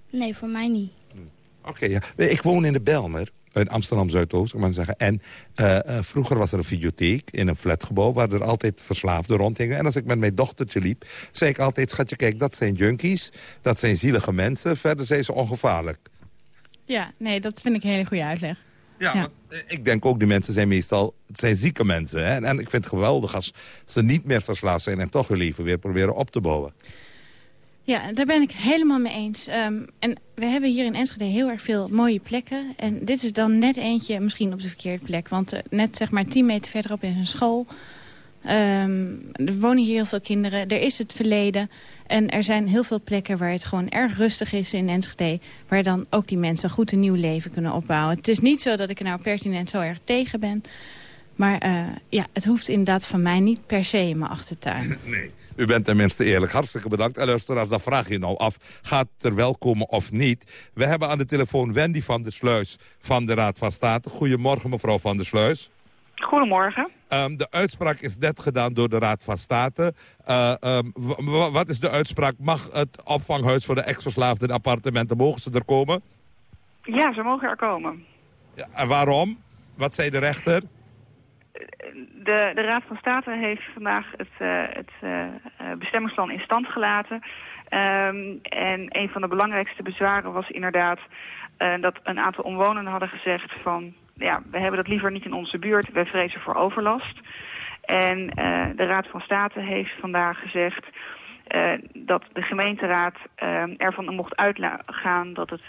S24: Nee, voor mij niet.
S11: Oké, okay, ja. Ik woon in de Belmer, in Amsterdam-Zuidoost, maar zeggen. En uh, uh, vroeger was er een videotheek in een flatgebouw... waar er altijd verslaafden rondhingen. En als ik met mijn dochtertje liep, zei ik altijd... schatje, kijk, dat zijn junkies, dat zijn zielige mensen. Verder zijn ze ongevaarlijk.
S23: Ja, nee, dat vind ik een hele goede uitleg.
S11: Ja, ja. ik denk ook, die mensen zijn meestal het zijn zieke mensen. Hè? En, en ik vind het geweldig als ze niet meer verslaafd zijn... en toch hun leven weer proberen op te bouwen.
S23: Ja, daar ben ik helemaal mee eens. Um, en we hebben hier in Enschede heel erg veel mooie plekken. En dit is dan net eentje misschien op de verkeerde plek. Want uh, net zeg maar 10 meter verderop is een school. Um, er wonen hier heel veel kinderen. Er is het verleden. En er zijn heel veel plekken waar het gewoon erg rustig is in Enschede. Waar dan ook die mensen goed een nieuw leven kunnen opbouwen. Het is niet zo dat ik er nou pertinent zo erg tegen ben. Maar uh, ja, het hoeft inderdaad van mij niet per se in mijn achtertuin.
S11: Nee, u bent tenminste eerlijk. Hartstikke bedankt. En luisteraars, dan vraag je nou af, gaat er wel komen of niet? We hebben aan de telefoon Wendy van der Sluis van de Raad van State. Goedemorgen, mevrouw van der Sluis.
S25: Goedemorgen.
S11: Um, de uitspraak is net gedaan door de Raad van State. Uh, um, wat is de uitspraak? Mag het opvanghuis voor de ex-verslaafde appartementen, mogen ze er komen?
S25: Ja, ze mogen er komen.
S11: Ja, en waarom? Wat zei de rechter?
S25: De, de Raad van State heeft vandaag het, uh, het uh, bestemmingsplan in stand gelaten. Um, en een van de belangrijkste bezwaren was inderdaad uh, dat een aantal omwonenden hadden gezegd van... ja, we hebben dat liever niet in onze buurt, we vrezen voor overlast. En uh, de Raad van State heeft vandaag gezegd uh, dat de gemeenteraad uh, ervan mocht uitgaan dat het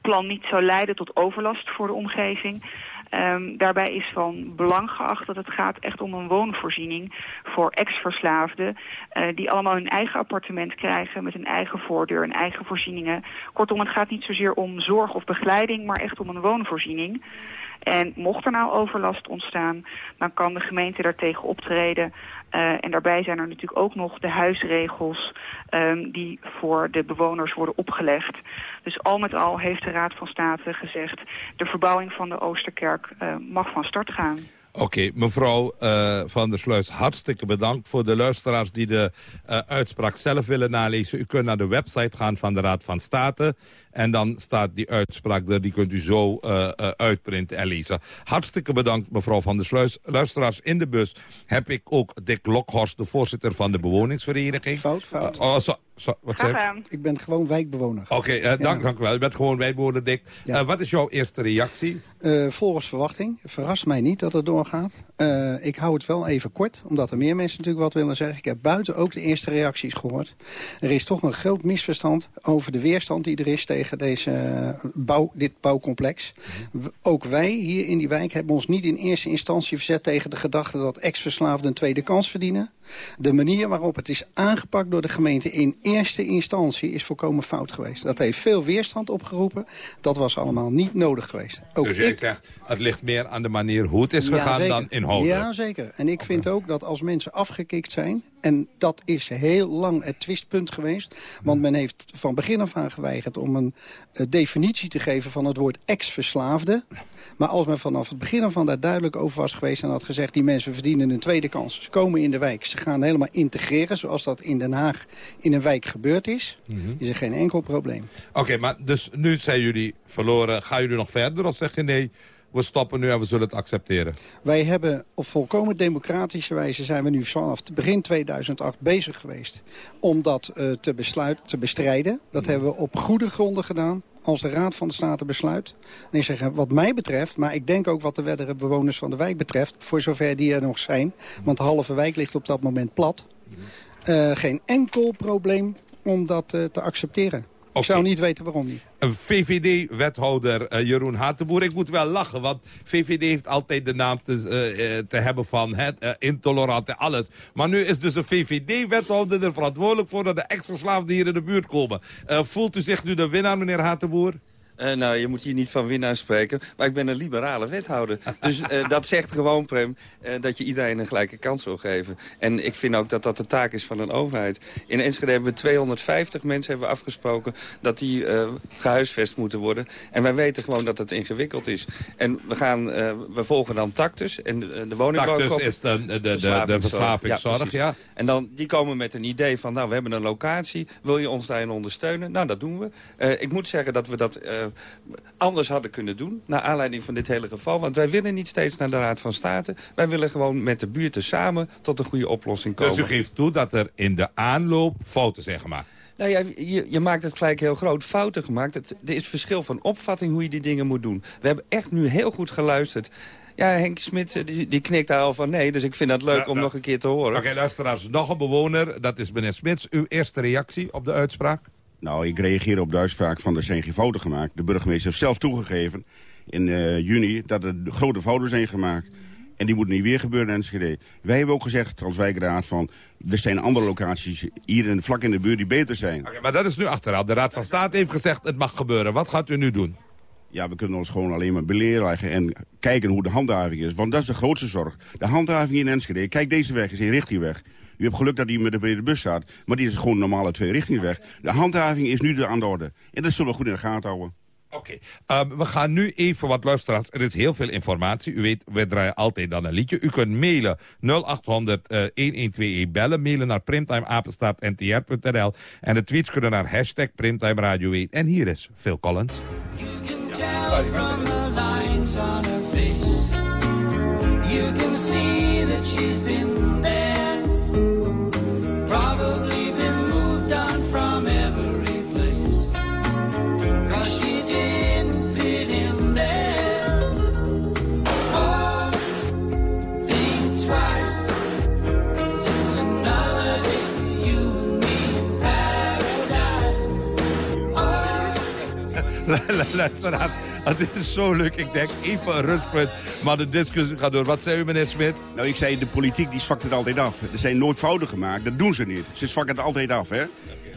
S25: plan niet zou leiden tot overlast voor de omgeving. Um, daarbij is van belang geacht dat het gaat echt om een woonvoorziening voor ex-verslaafden... Die allemaal hun eigen appartement krijgen met een eigen voordeur en eigen voorzieningen. Kortom, het gaat niet zozeer om zorg of begeleiding, maar echt om een woonvoorziening. En mocht er nou overlast ontstaan, dan kan de gemeente daartegen optreden... Uh, en daarbij zijn er natuurlijk ook nog de huisregels um, die voor de bewoners worden opgelegd. Dus al met al heeft de Raad van State gezegd... de verbouwing van de Oosterkerk uh, mag van start gaan.
S11: Oké, okay, mevrouw uh, Van der Sluis, hartstikke bedankt voor de luisteraars die de uh, uitspraak zelf willen nalezen. U kunt naar de website gaan van de Raad van State en dan staat die uitspraak er, die kunt u zo uh, uitprinten en lezen. Hartstikke bedankt mevrouw Van der Sluis. Luisteraars, in de bus heb ik ook Dick Lokhorst, de voorzitter van de bewoningsvereniging.
S26: Fout, fout.
S11: So, wat zeg.
S27: Ik ben gewoon wijkbewoner.
S11: Oké, eh, dank, dank u wel. U bent gewoon wijkbewoner, Dick. Eh, wat is jouw eerste reactie?
S27: Eh, volgens verwachting. Verrast mij niet dat het doorgaat. Eh, ik hou het wel even kort, omdat er meer mensen natuurlijk wat willen zeggen. Ik heb buiten ook de eerste reacties gehoord. Er is toch een groot misverstand over de weerstand die er is tegen deze bouw, dit bouwcomplex. Ook wij hier in die wijk hebben ons niet in eerste instantie verzet tegen de gedachte dat ex-verslaafden een tweede kans verdienen. De manier waarop het is aangepakt door de gemeente in eerste instantie is volkomen fout geweest. Dat heeft veel weerstand opgeroepen. Dat was allemaal niet nodig geweest. Ook
S11: dus jij
S27: ik
S11: zegt, het ligt meer aan de manier hoe het is gegaan dan inhoudelijk.
S27: Ja, zeker. En ik vind ook dat als mensen afgekikt zijn... en dat is heel lang het twistpunt geweest... want men heeft van begin af aan geweigerd om een eh, definitie te geven... van het woord ex-verslaafde. Maar als men vanaf het begin af aan daar duidelijk over was geweest... en had gezegd, die mensen verdienen een tweede kans. Ze komen in de wijk, ze gaan helemaal integreren... zoals dat in Den Haag in een wijk gebeurd is...
S11: Mhm.
S27: is er geen enkel probleem.
S11: Oké, maar dus nu zijn jullie verloren. Gaan jullie nog verder of zeg je nee, we stoppen nu en we zullen het accepteren?
S27: Wij hebben op volkomen democratische wijze zijn we nu vanaf begin 2008 bezig geweest om dat eh, te, besluit, te bestrijden. Dat hebben we op goede gronden gedaan. Als de Raad van de State besluit. En ik zeg, eh, wat mij betreft, maar ik denk ook wat de verdere bewoners van de wijk betreft... voor zover die er nog zijn, want de halve wijk ligt op dat moment plat... eh, geen enkel probleem om dat te accepteren. Ik zou niet weten waarom niet.
S11: Een VVD-wethouder eh, Jeroen Hatenboer. Ik moet wel lachen, want VVD heeft altijd de naam te, eh, eh, te hebben van het, intolerant en alles. Maar nu is dus een VVD-wethouder er verantwoordelijk voor... dat de ex-verslaafden hier in de buurt komen. Voelt u zich nu de winnaar, meneer Hatenboer?
S28: Eh, nou, je moet hier niet van winnaar spreken. Maar ik ben een liberale wethouder. Dus eh, dat zegt gewoon, Prem, eh, dat je iedereen een gelijke kans wil geven. En ik vind ook dat dat de taak is van een overheid. In Enschede hebben we 250 mensen hebben we afgesproken... dat die eh, gehuisvest moeten worden. En wij weten gewoon dat het ingewikkeld is. En we, gaan, we volgen dan Tactus en de, woningbouw.
S11: Tactus is de- de- de- de verslavingszorg,
S28: precies.
S11: ja.
S28: En dan, die komen met een idee van, nou, we hebben een locatie. Wil je ons daarin ondersteunen? Nou, dat doen we. Ik moet zeggen dat we dat anders hadden kunnen doen. Naar aanleiding van dit hele geval. Want wij willen niet steeds naar de Raad van State. Wij willen gewoon met de buurten samen tot een goede oplossing komen.
S11: Dus u geeft toe dat er in de aanloop fouten zijn gemaakt.
S28: Nou ja, je, je maakt het gelijk heel groot. Fouten gemaakt. Het, er is verschil van opvatting hoe je die dingen moet doen. We hebben echt nu heel goed geluisterd. Ja, Henk Smit eh, die, die knikt daar al van nee. Dus ik vind dat leuk om
S11: nou,
S28: nog een keer te horen.
S11: Oké, luisteraars, nog een bewoner. Dat is meneer Smits. Uw eerste reactie op de uitspraak?
S29: Nou, ik reageer op de uitspraak van er zijn geen fouten gemaakt. De burgemeester heeft zelf toegegeven in eh, juni dat er grote fouten zijn gemaakt. En die moeten niet weer gebeuren in Enschede. Wij hebben ook gezegd als wijkraad van... er zijn andere locaties hier in, vlak in de buurt die beter zijn.
S11: Maar dat is nu achterhaald. De Raad van State heeft gezegd het mag gebeuren. Wat gaat u nu doen?
S29: Ja, we kunnen ons gewoon alleen maar beleren en kijken hoe de handhaving is. Want dat is de grootste zorg. De handhaving in Enschede. Kijk, deze weg is een richtingweg. U hebt geluk dat hij met de brede bus staat. Maar die is gewoon een normale twee-richtingsweg. De handhaving is nu aan de orde. En dat zullen we goed in de gaten houden.
S11: Oké, ehm, we gaan nu even wat luisteraars. Er is heel veel informatie. U weet, we draaien altijd dan een liedje. U kunt mailen 0800 eh, 1121 bellen. Mailen naar primtimeapenstaartntr.nl. En de tweets kunnen naar hashtag Primtime Radio 1. En hier is Phil Collins.
S26: tell from the lines on her face. You can see that she's been
S11: luisteraars, het is zo leuk. Ik denk even een rustpunt. Maar de discussie gaat door. Wat zei u, meneer Smit?
S29: Nou, ik zei, de politiek die zwakt het altijd af. Er zijn nooit fouten gemaakt. Dat doen ze niet. Ze zwakken het altijd af, hè.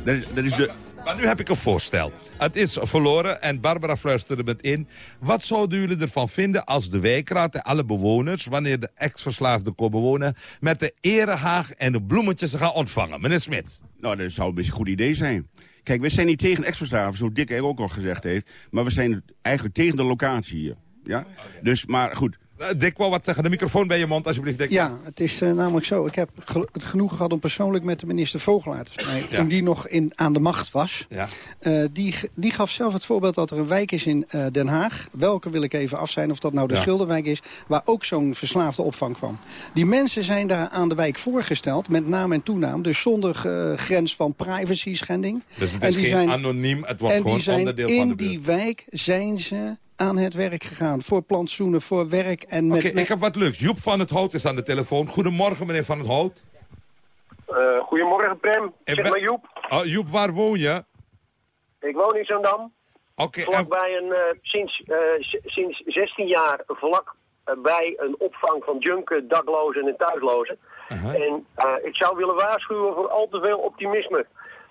S29: Dat is, dat is de...
S11: Maar nu heb ik een voorstel. Het is verloren en Barbara fluisterde met in. Wat zouden jullie ervan vinden als de wijkraad en alle bewoners... wanneer de ex-verslaafden komen wonen... met de erehaag en de bloemetjes gaan ontvangen? Meneer Smit.
S29: Nou, dat zou best een goed idee zijn. Kijk, we zijn niet tegen ex-verslaven, zo Dick er ook al gezegd heeft. Maar we zijn eigenlijk tegen de locatie hier. Ja? Dus, maar goed,
S11: Eh, Dick wou wat zeggen. De microfoon bij je mond, alsjeblieft, Dick.
S27: Ja, het is eh, namelijk zo. Ik heb het genoegen gehad om persoonlijk met de minister Vogelaar te spreken.
S11: Ja.
S27: Toen die nog in, aan de macht was.
S11: Ja.
S27: Eh, die, die gaf zelf het voorbeeld dat er een wijk is in Den Haag. Welke wil ik even af zijn, of dat nou de
S11: Ja.
S27: Schilderwijk is. Waar ook zo'n verslaafde opvang kwam. Die mensen zijn daar aan de wijk voorgesteld. Met naam en toenaam. Dus zonder grens van privacy schending.
S11: Dus het
S27: En
S11: is
S27: die
S11: geen
S27: zijn-
S11: anoniem, het wordt
S27: en
S11: gewoon
S27: die
S11: onderdeel
S27: in
S11: van de buurt.
S27: die wijk zijn ze aan het werk gegaan. Voor plantsoenen, voor werk. En met,
S11: Oké, ik heb wat leuks. Joep van het Hout is aan de telefoon. Goedemorgen, meneer van het Hout.
S30: Eh, goedemorgen, Prem.
S11: En
S30: Zeg maar Joep.
S11: Oh, Joep, waar woon je?
S30: Ik woon in Zandam.
S11: Oké,
S30: Vlakbij een, eh, sinds, eh, sinds 16 jaar vlak bij een opvang van junken, daklozen en thuislozen. En eh, ik zou willen waarschuwen voor al te veel optimisme.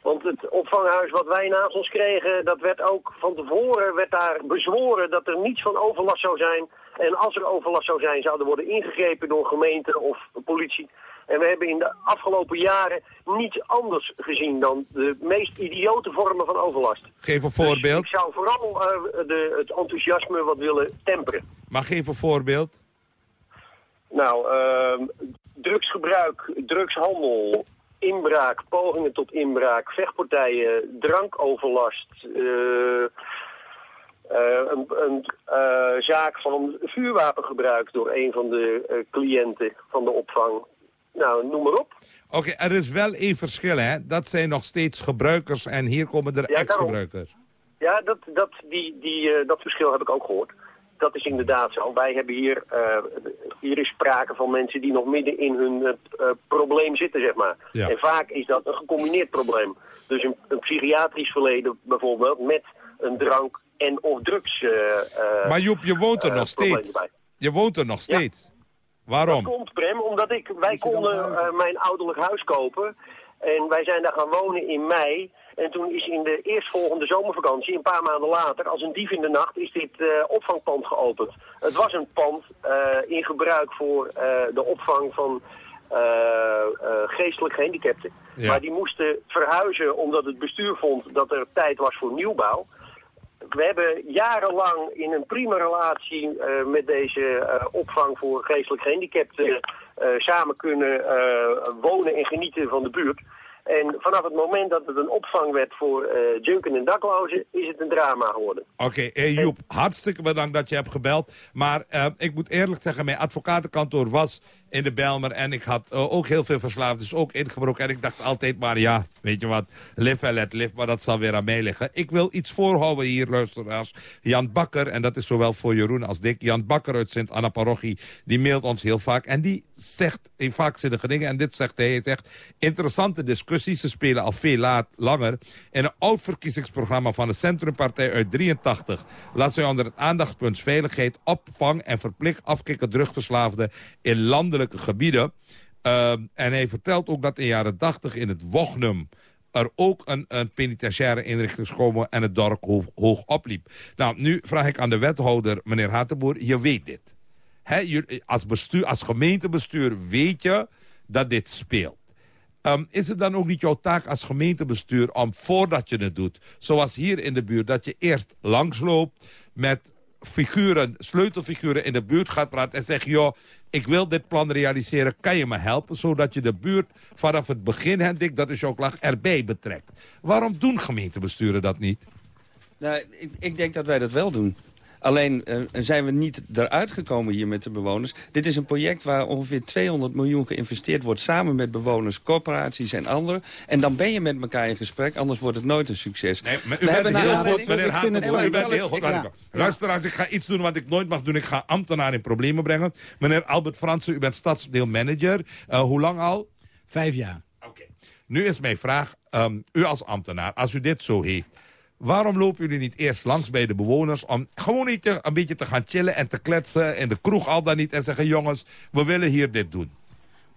S30: Want het opvanghuis wat wij naast ons kregen, dat werd ook van tevoren werd daar bezworen dat er niets van overlast zou zijn. En als er overlast zou zijn, zou er worden ingegrepen door gemeente of politie. En we hebben in de afgelopen jaren niets anders gezien dan de meest idiote vormen van overlast.
S11: Geef een
S30: Dus
S11: voorbeeld.
S30: ik zou vooral eh, de, het enthousiasme wat willen temperen.
S11: Maar geef een voorbeeld.
S30: Nou, ehm, drugsgebruik, drugshandel, inbraak, pogingen tot inbraak, vechtpartijen, drankoverlast, eh, eh, een, een eh, zaak van vuurwapengebruik door een van de cliënten van de opvang. Nou, noem maar op.
S11: Oké, er is wel één verschil, hè. Dat zijn nog steeds gebruikers en hier komen er
S30: Ja,
S11: ex-gebruikers.
S30: Ja, dat, dat, die, die, dat verschil heb ik ook gehoord. Dat is inderdaad zo. Wij hebben hier, eh, hier is sprake van mensen die nog midden in hun eh, probleem zitten, zeg maar.
S11: Ja.
S30: En vaak is dat een gecombineerd probleem. Dus een, een psychiatrisch verleden bijvoorbeeld met een drank en of drugs eh,
S11: Maar Joep, je woont er nog steeds.
S30: erbij.
S11: Je woont er nog steeds. Waarom?
S30: Dat komt, Prem, omdat ik, wij konden eh, mijn ouderlijk huis kopen. En wij zijn daar gaan wonen in mei. En toen is in de eerstvolgende zomervakantie, een paar maanden later, als een dief in de nacht, is dit eh, opvangpand geopend. Het was een pand eh, in gebruik voor eh, de opvang van geestelijk gehandicapten.
S31: Ja.
S30: Maar die moesten verhuizen omdat het bestuur vond dat er tijd was voor nieuwbouw. We hebben jarenlang in een prima relatie met deze opvang voor geestelijk gehandicapten eh, samen kunnen wonen en genieten van de buurt. En vanaf het moment dat het een opvang werd voor eh junken en daklozen, is het een drama geworden.
S11: Oké, hey Joep, hartstikke bedankt dat je hebt gebeld. Maar eh, ik moet eerlijk zeggen, mijn advocatenkantoor was in de Belmer... en ik had eh, ook heel veel verslaafd, dus ook ingebroken. En ik dacht altijd maar, ja, weet je wat, live en let live... maar dat zal weer aan mij liggen. Ik wil iets voorhouden hier, luisteraars. Jan Bakker, en dat is zowel voor Jeroen als Dick... Jan Bakker uit Sint-Anna Parochie, die mailt ons heel vaak... en die zegt in vaakzinnige dingen, en dit zegt hij, hij zegt... interessante discussies, ze spelen al veel laat, langer... in een oud verkiezingsprogramma van de Centrumpartij uit 83... laat zij onder het aandachtspunt veiligheid, opvang... en verplicht afkicken drugverslaafden in gebieden. Ehm, en hij vertelt ook dat in de jaren 80 in het Wognum er ook een, een penitentiaire inrichting is komen en het dorp hoog, opliep. Nou, nu vraag ik aan de wethouder, meneer Hattenboer, je weet dit. Hè, je- als, bestuur, als gemeentebestuur weet je dat dit speelt. Ehm, is het dan ook niet jouw taak als gemeentebestuur om voordat je het doet... zoals hier in de buurt, dat je eerst langsloopt met figuren, sleutelfiguren in de buurt gaat praten... en zegt, joh, ik wil dit plan realiseren, kan je me helpen? Zodat je de buurt vanaf het begin, Hendrik, dat is jouw klacht, erbij betrekt. Waarom doen gemeentebesturen dat niet?
S28: Nou, ik, ik denk dat wij dat wel doen. Alleen eh, zijn we niet eruit gekomen hier met de bewoners. Dit is een project waar ongeveer 200 miljoen geïnvesteerd wordt... samen met bewoners, corporaties en anderen. En dan ben je met elkaar in gesprek, anders wordt het nooit een succes.
S11: Maar
S28: we
S11: u bent
S28: hebben
S11: heel goed, meneer Hattenboer, u bent heel goed.
S28: Ja.
S11: Luisteraars, ik ga iets doen wat ik nooit mag doen. Ik ga ambtenaren in problemen brengen. Meneer Albert Fransen, u bent stadsdeelmanager. Eh, hoe lang al?
S32: Vijf jaar.
S11: Nu is mijn vraag, ehm, u als ambtenaar, als u dit zo heeft... waarom lopen jullie niet eerst langs bij de bewoners... om gewoon niet te- een beetje te gaan chillen en te kletsen... in de kroeg al dan niet en zeggen... jongens, we willen hier dit doen.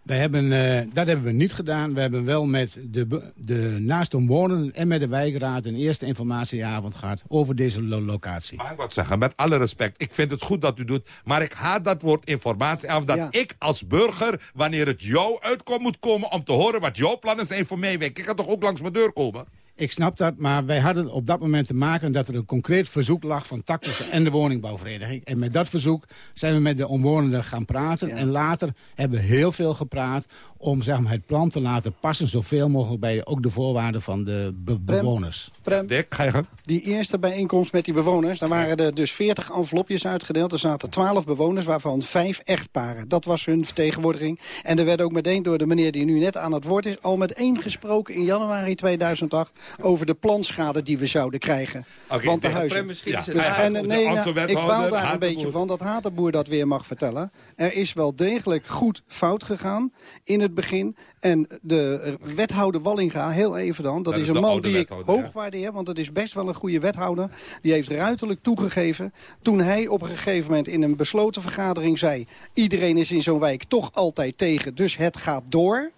S32: Wij hebben, eh, dat hebben we niet gedaan. We hebben wel met de, de naastomwonenden en met de wijkraad... een eerste informatieavond gehad over deze lo- locatie.
S11: Mag ik wat zeggen? Met alle respect. Ik vind het goed dat u doet. Maar ik haat dat woord informatie. Of dat
S32: Ja.
S11: ik als burger, wanneer het jou uitkomt, moet komen... om te horen wat jouw plannen zijn voor mij. Ik kan toch ook langs mijn deur komen?
S32: Ik snap dat, maar wij hadden op dat moment te maken... dat er een concreet verzoek lag van Tactische en de woningbouwvereniging. En met dat verzoek zijn we met de omwonenden gaan praten. En later hebben we heel veel gepraat om zeg maar, het plan te laten passen... zoveel mogelijk bij ook de voorwaarden van de be- bewoners.
S27: Prem,
S11: Dick, ga je gang.
S27: Die eerste bijeenkomst met die bewoners, daar waren er dus 40 envelopjes uitgedeeld. Er zaten 12 bewoners, waarvan 5 echtparen. Dat was hun vertegenwoordiging. En er werd ook meteen door de meneer die nu net aan het woord is... al meteen gesproken in januari 2008 over de planschade die we zouden krijgen. Want de huizen.
S11: Misschien
S27: Dus, en, nee, nou, ik baal daar een beetje van dat Hatenboer dat weer mag vertellen. Er is wel degelijk goed fout gegaan in het begin. En de wethouder Wallinga, heel even dan... dat,
S11: Dat
S27: is een man die ik
S11: wethouder, hè?
S27: hoog waardeer... want dat is best wel een goede wethouder. Die heeft ruiterlijk toegegeven toen hij op een gegeven moment... in een besloten vergadering zei... iedereen is in zo'n wijk toch altijd tegen, dus het gaat door...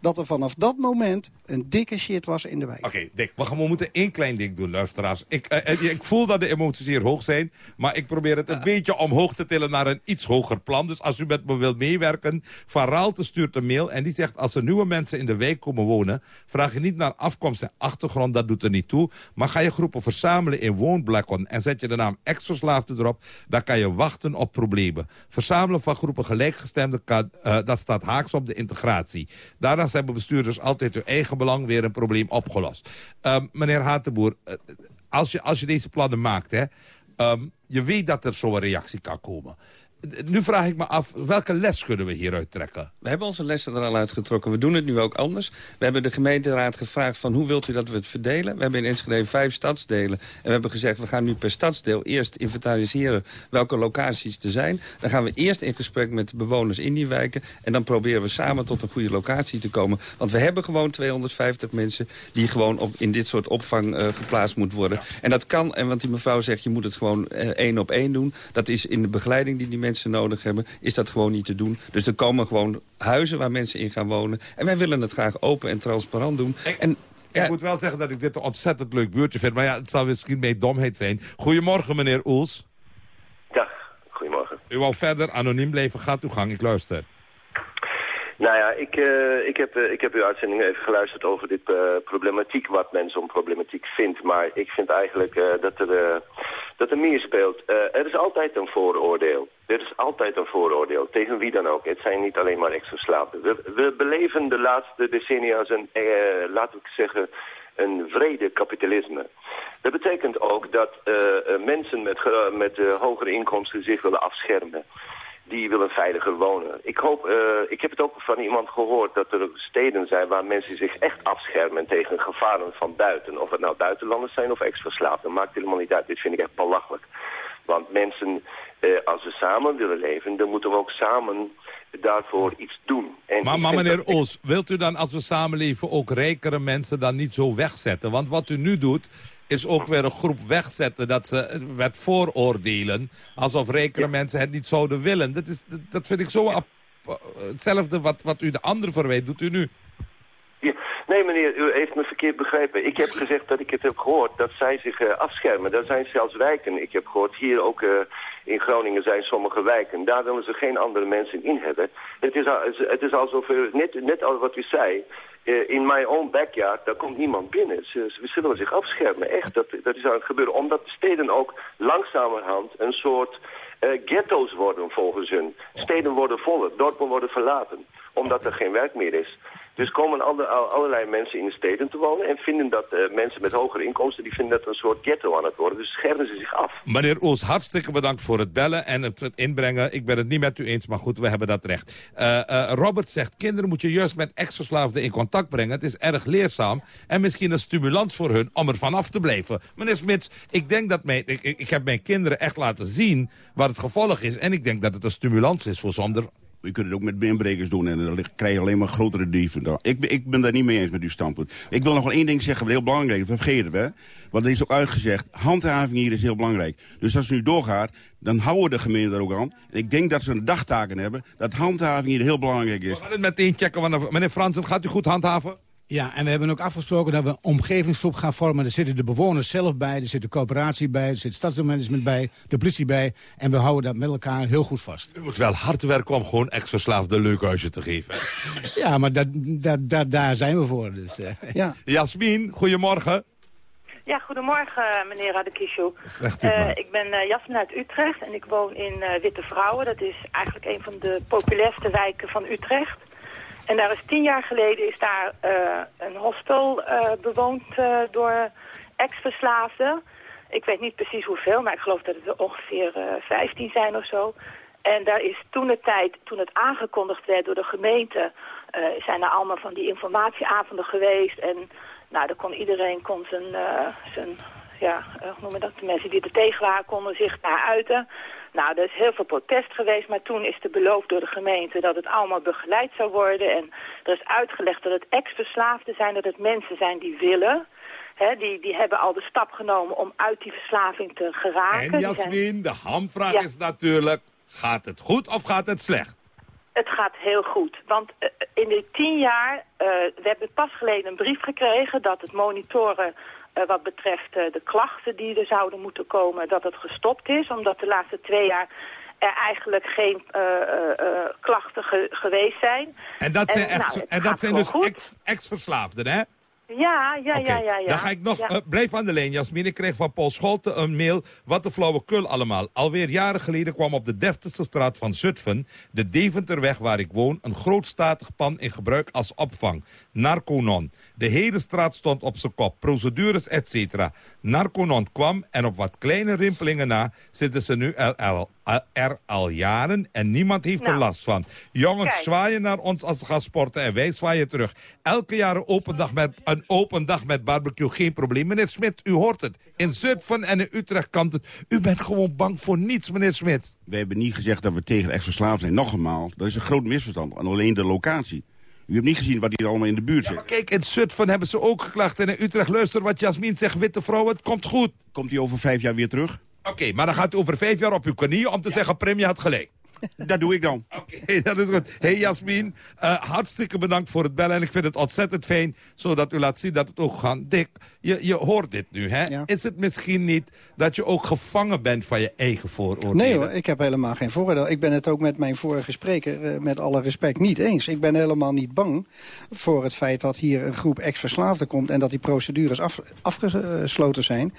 S27: dat er vanaf dat moment een dikke shit was in de wijk.
S11: Oké, Dick, we, gaan, we moeten één klein ding doen, luisteraars. Ik, eh, eh, ik voel dat de emoties hier hoog zijn, maar ik probeer het een beetje omhoog te tillen naar een iets hoger plan. Dus als u met me wilt meewerken, Van Raalte stuurt een mail en die zegt... als er nieuwe mensen in de wijk komen wonen, vraag je niet naar afkomst en achtergrond, dat doet er niet toe. Maar ga je groepen verzamelen in woonblokken en zet je de naam ex-verslaafde erop, dan kan je wachten op problemen. Verzamelen van groepen gelijkgestemden, kan, eh, dat staat haaks op de integratie. Daarnaast hebben bestuurders altijd hun eigen belang weer een probleem opgelost. Ehm, meneer Hatenboer, eh, als je, als je deze plannen maakt, hè, ehm, je weet dat er zo'n reactie kan komen. Nu vraag ik me af, welke les kunnen we hieruit trekken?
S28: We hebben onze lessen er al uitgetrokken. We doen het nu ook anders. We hebben de gemeenteraad gevraagd van hoe wilt u dat we het verdelen. We hebben in Enschede vijf stadsdelen. En we hebben gezegd, we gaan nu per stadsdeel eerst inventariseren welke locaties er zijn. Dan gaan we eerst in gesprek met de bewoners in die wijken. En dan proberen we samen tot een goede locatie te komen. Want we hebben gewoon 250 mensen die gewoon op, in dit soort opvang eh, geplaatst moet worden. En dat kan, en want die mevrouw zegt, je moet het gewoon eh, één op één doen. Dat is in de begeleiding die die mensen nodig hebben, is dat gewoon niet te doen. Dus er komen gewoon huizen waar mensen in gaan wonen. En wij willen het graag open en transparant doen. en,
S11: Ik moet wel zeggen dat ik dit een ontzettend leuk buurtje vind. Maar ja, het zal misschien mee domheid zijn. Goedemorgen, meneer Oels.
S33: Dag, goedemorgen.
S11: U wou verder anoniem blijven. Gaat uw gang, ik luister.
S33: Nou ja, ik, eh, ik, heb, eh, ik heb uw uitzending even geluisterd over dit eh, problematiek, wat men zo'n problematiek vindt. Maar ik vind eigenlijk eh, dat, er, eh, dat er meer speelt. Eh, er is altijd een vooroordeel. Er is altijd een vooroordeel, tegen wie dan ook. Het zijn niet alleen maar ex-verslaafden. We, we beleven de laatste decennia een, eh, laten we zeggen, een vrede kapitalisme. Dat betekent ook dat eh, mensen met, met hogere inkomsten zich willen afschermen die willen veiliger wonen. Ik, hoop, eh, ik heb het ook van iemand gehoord dat er steden zijn waar mensen zich echt afschermen tegen gevaren van buiten. Of het nou buitenlanders zijn of ex-verslaafden, maakt helemaal niet uit. Dit vind ik echt belachelijk. Want mensen, eh, als we samen willen leven, dan moeten we ook samen daarvoor iets doen. En
S11: Maar, meneer Oels, wilt u dan als we samenleven ook rijkere mensen dan niet zo wegzetten? Want wat u nu doet, is ook weer een groep wegzetten dat ze eh, met vooroordelen, alsof rijkere mensen het niet zouden willen. Dat, is, dat, dat vind ik zo eh, hetzelfde wat, wat u de anderen verwijt, doet u nu.
S33: Nee meneer, u heeft me verkeerd begrepen. Ik heb gezegd dat ik het heb gehoord dat zij zich eh, afschermen. Er zijn zelfs wijken. Ik heb gehoord hier ook eh, in Groningen zijn sommige wijken. Daar willen ze geen andere mensen in hebben. Het is, al- het is alsof, u, net, net als wat u zei, eh, in my own backyard, daar komt niemand binnen. Ze, ze zullen zich afschermen, echt. Dat, dat is aan het gebeuren. Omdat de steden ook langzamerhand een soort ghetto's worden volgens hun. Steden worden voller, dorpen worden verlaten. Omdat er geen werk meer is. Dus komen alle, al- allerlei mensen in de steden te wonen... en vinden dat eh, mensen met hogere inkomsten... die vinden dat een soort ghetto aan het worden. Dus schermen ze zich af.
S11: Meneer Oels, hartstikke bedankt voor het bellen en het, inbrengen. Ik ben het niet met u eens, maar goed, we hebben dat recht. Eh, eh, Robert zegt, kinderen moet je juist met ex-verslaafden in contact brengen. Het is erg leerzaam en misschien een stimulans voor hun om er vanaf te blijven. Meneer Smits, ik denk dat ik ik heb mijn kinderen echt laten zien wat het gevolg is. En ik denk dat het een stimulans is voor zonder...
S29: Je kunt het ook met inbrekers doen en dan krijg je alleen maar grotere dieven. Ik, ik ben daar niet mee eens met uw standpunt. Ik wil nog wel één ding zeggen, heel belangrijk is. We vergeten het. Want er is ook uitgezegd, handhaving hier is heel belangrijk. Dus als het nu doorgaat, dan houden de gemeenten er ook aan. En ik denk dat ze een dagtaken hebben, dat handhaving hier heel belangrijk is.
S11: We gaan het meteen checken. Want, meneer Fransen, gaat u goed handhaven?
S32: Ja, en we hebben ook afgesproken dat we een omgevingsgroep gaan vormen. Er zitten de bewoners zelf bij, er zit de coöperatie bij... er zit stadsmanagement bij, de politie bij. En we houden dat met elkaar heel goed vast.
S11: U moet wel hard werken om gewoon ex-verslaafde leukhuizen te geven.
S32: Ja, maar dat, dat, dat, daar zijn we voor. Dus, eh,
S27: ja.
S11: Jasmin, goedemorgen.
S31: Ja, goedemorgen meneer Radekisho.
S11: Zegt u het maar.
S31: ik ben uh, Jasmin uit Utrecht en ik woon in eh, Witte Vrouwen. Dat is eigenlijk een van de populairste wijken van Utrecht. En daar is tien jaar geleden is daar eh, een hostel bewoond door ex-verslaafden. Ik weet niet precies hoeveel, maar ik geloof dat het er ongeveer 15 zijn of zo. En daar is toen de tijd, toen het aangekondigd werd door de gemeente, zijn er allemaal van die informatieavonden geweest. En nou, dan kon iedereen kon zijn, zijn ja, hoe noemen dat? De mensen die er tegen waren konden zich daar uiten. Nou, er is heel veel protest geweest, maar toen is er beloofd door de gemeente dat het allemaal begeleid zou worden. En er is uitgelegd dat het ex-verslaafden zijn, dat het mensen zijn die willen. He, die, die hebben al de stap genomen om uit die verslaving te geraken.
S11: En Jasmin, de hamvraag ja. is natuurlijk, gaat het goed of gaat het slecht?
S31: Het gaat heel goed, want uh, in die tien jaar, uh, we hebben pas geleden een brief gekregen dat het monitoren wat betreft de klachten die er zouden moeten komen, dat het gestopt is. Omdat de laatste twee jaar er eigenlijk geen klachten ge geweest zijn.
S11: En dat zijn, en, echt, nou, en dat zijn dus ex-verslaafden, ex hè?
S31: Ja, ja, okay. ja, ja, ja.
S11: Dan ga ik nog,
S31: ja.
S11: uh, blijf aan de lijn, Jasmin. Ik kreeg van Paul Scholte een mail. Wat een flauwekul allemaal. Alweer jaren geleden kwam op de deftigste straat van Zutphen... de Deventerweg waar ik woon... een grootstatig pan in gebruik als opvang. Narconon. De hele straat stond op zijn kop. Procedures, et cetera. Narconon kwam en op wat kleine rimpelingen na... zitten ze nu er, al jaren en niemand heeft
S31: Nou.
S11: er last van. Jongens
S31: Kijk.
S11: zwaaien naar ons als ze gaan sporten en wij zwaaien terug. Elke jaar een open dag met, een open dag met barbecue, geen probleem. Meneer Smit, u hoort het. In Zutphen en in Utrecht kan het. U bent gewoon bang voor niets, meneer Smit.
S29: We hebben niet gezegd dat we tegen ex-verslaafd zijn. Nog eenmaal, dat is een groot misverstand. En alleen de locatie. U hebt niet gezien wat hier allemaal in de buurt zit.
S11: Kijk, in Zutphen hebben ze ook geklacht. En in Utrecht, luister wat Jasmin zegt, witte vrouw, het komt goed.
S29: Komt hij over vijf jaar weer terug?
S11: Oké, maar dan gaat u over vijf jaar op uw knieën om te zeggen, Prim, je had gelijk.
S29: Dat doe ik dan.
S11: Oké, dat is goed. hey Jasmin, uh, hartstikke bedankt voor het bellen. En ik vind het ontzettend fijn, zodat u laat zien dat het ook gaat. Dick, je, je hoort dit nu, hè?
S27: Ja.
S11: Is het misschien niet dat je ook gevangen bent van je eigen vooroordelen?
S27: Nee hoor, ik heb helemaal geen vooroordeel. Ik ben het ook met mijn vorige spreker, eh, met alle respect, niet eens. Ik ben helemaal niet bang voor het feit dat hier een groep ex-verslaafden komt... en dat die procedures af, afgesloten zijn.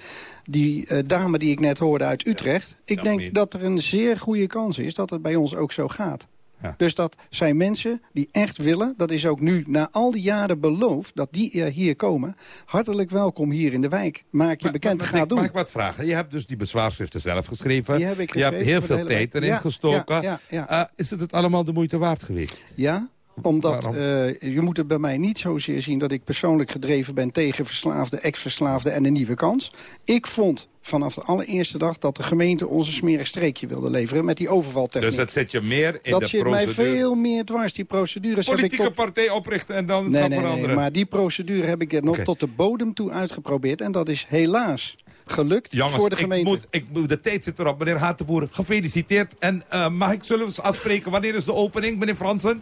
S27: Die uh, dame die ik net hoorde uit Utrecht... ik denk dat er een zeer goede kans is dat het bij ons ook zo gaat.
S11: Ja.
S27: Dus dat zijn mensen die echt willen, dat is ook nu na al die jaren beloofd... dat die uh, hier komen. Hartelijk welkom hier in de wijk. Maak je
S11: Maar-
S27: bekend,
S11: maar-
S27: ga
S11: mag
S27: doen.
S11: ik wat vragen? Je hebt dus die bezwaarschriften zelf geschreven.
S27: Die heb ik
S11: je hebt
S27: geschreven
S11: heel veel tijd erin
S27: Ja,
S11: gestoken.
S27: ja, ja,
S11: Uh, is het het allemaal de moeite waard geweest?
S27: Ja, omdat uh, je moet het bij mij niet zozeer zien dat ik persoonlijk gedreven ben tegen verslaafden, ex-verslaafden en de nieuwe kans. Ik vond vanaf de allereerste dag dat de gemeente ons een smerig streekje wilde leveren met die overvaltechniek.
S11: Dus dat zit je meer in
S27: dat
S11: de
S27: zit mij
S11: procedure.
S27: veel meer dwars. Die procedures heb ik
S11: Politieke
S27: tot...
S11: partij oprichten en dan het
S27: Nee,
S11: gaan
S27: nee, nee,
S11: veranderen.
S27: maar die procedure heb ik er nog tot de bodem toe uitgeprobeerd. En dat is helaas gelukt
S11: Jongens,
S27: voor de
S11: ik
S27: gemeente.
S11: moet, ik moet, de tijd zit erop. Meneer Hatenboer, gefeliciteerd. En uh, mag ik zullen we eens afspreken, wanneer is de opening, meneer Fransen?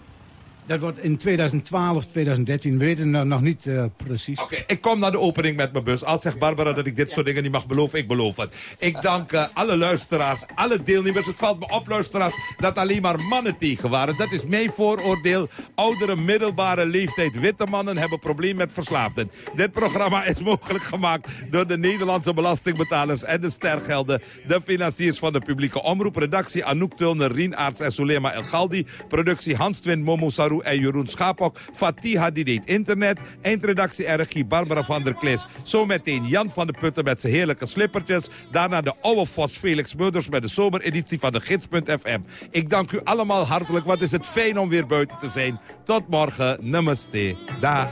S32: Dat wordt in 2012, 2013, we weten nog niet uh, precies.
S11: Oké, ik kom naar de opening met mijn bus. Als zegt Barbara dat ik dit soort dingen niet mag beloven, ik beloof het. Ik dank uh, alle luisteraars, alle deelnemers. Het valt me op, luisteraars, dat alleen maar mannen tegen waren. Dat is mijn vooroordeel. Oudere, middelbare leeftijd, witte mannen hebben problemen met verslaafden. Dit programma is mogelijk gemaakt door de Nederlandse belastingbetalers en de stergelden. De financiers van de publieke omroep. Redactie Anouk Tulner, Rien Aarts en Sulema El Galdi. Productie Hans Twin, Momo Saru en Jeroen Schapok. Fatiha die deed internet. Eindredactie regie Barbara van der Klis. Zometeen Jan van de Putten met zijn heerlijke slippertjes. Daarna de oude Vos Felix Murders met de zomereditie van de Gids.fm. Ik dank u allemaal hartelijk. Wat is het fijn om weer buiten te zijn. Tot morgen. Namaste. Dag.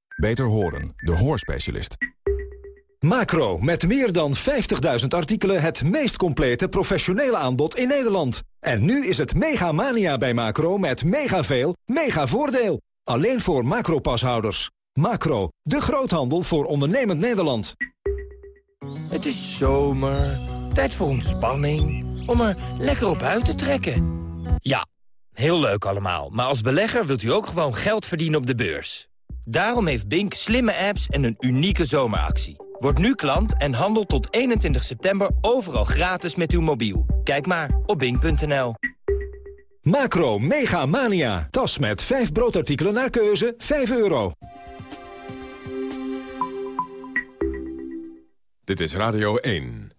S34: Beter horen, de hoorspecialist. Macro, met meer dan 50.000 artikelen het meest complete professionele aanbod in Nederland. En nu is het mega mania bij Macro met mega veel, mega voordeel. Alleen voor Macro-pashouders. Macro, de groothandel voor ondernemend Nederland.
S35: Het is zomer, tijd voor ontspanning, om er lekker op uit te trekken. Ja, heel leuk allemaal, maar als belegger wilt u ook gewoon geld verdienen op de beurs. Daarom heeft Bink slimme apps en een unieke zomeractie. Word nu klant en handel tot 21 september overal gratis met uw mobiel. Kijk maar op bink.nl.
S34: Macro Mega Mania. Tas met 5 broodartikelen naar keuze, 5 euro.
S1: Dit is Radio 1.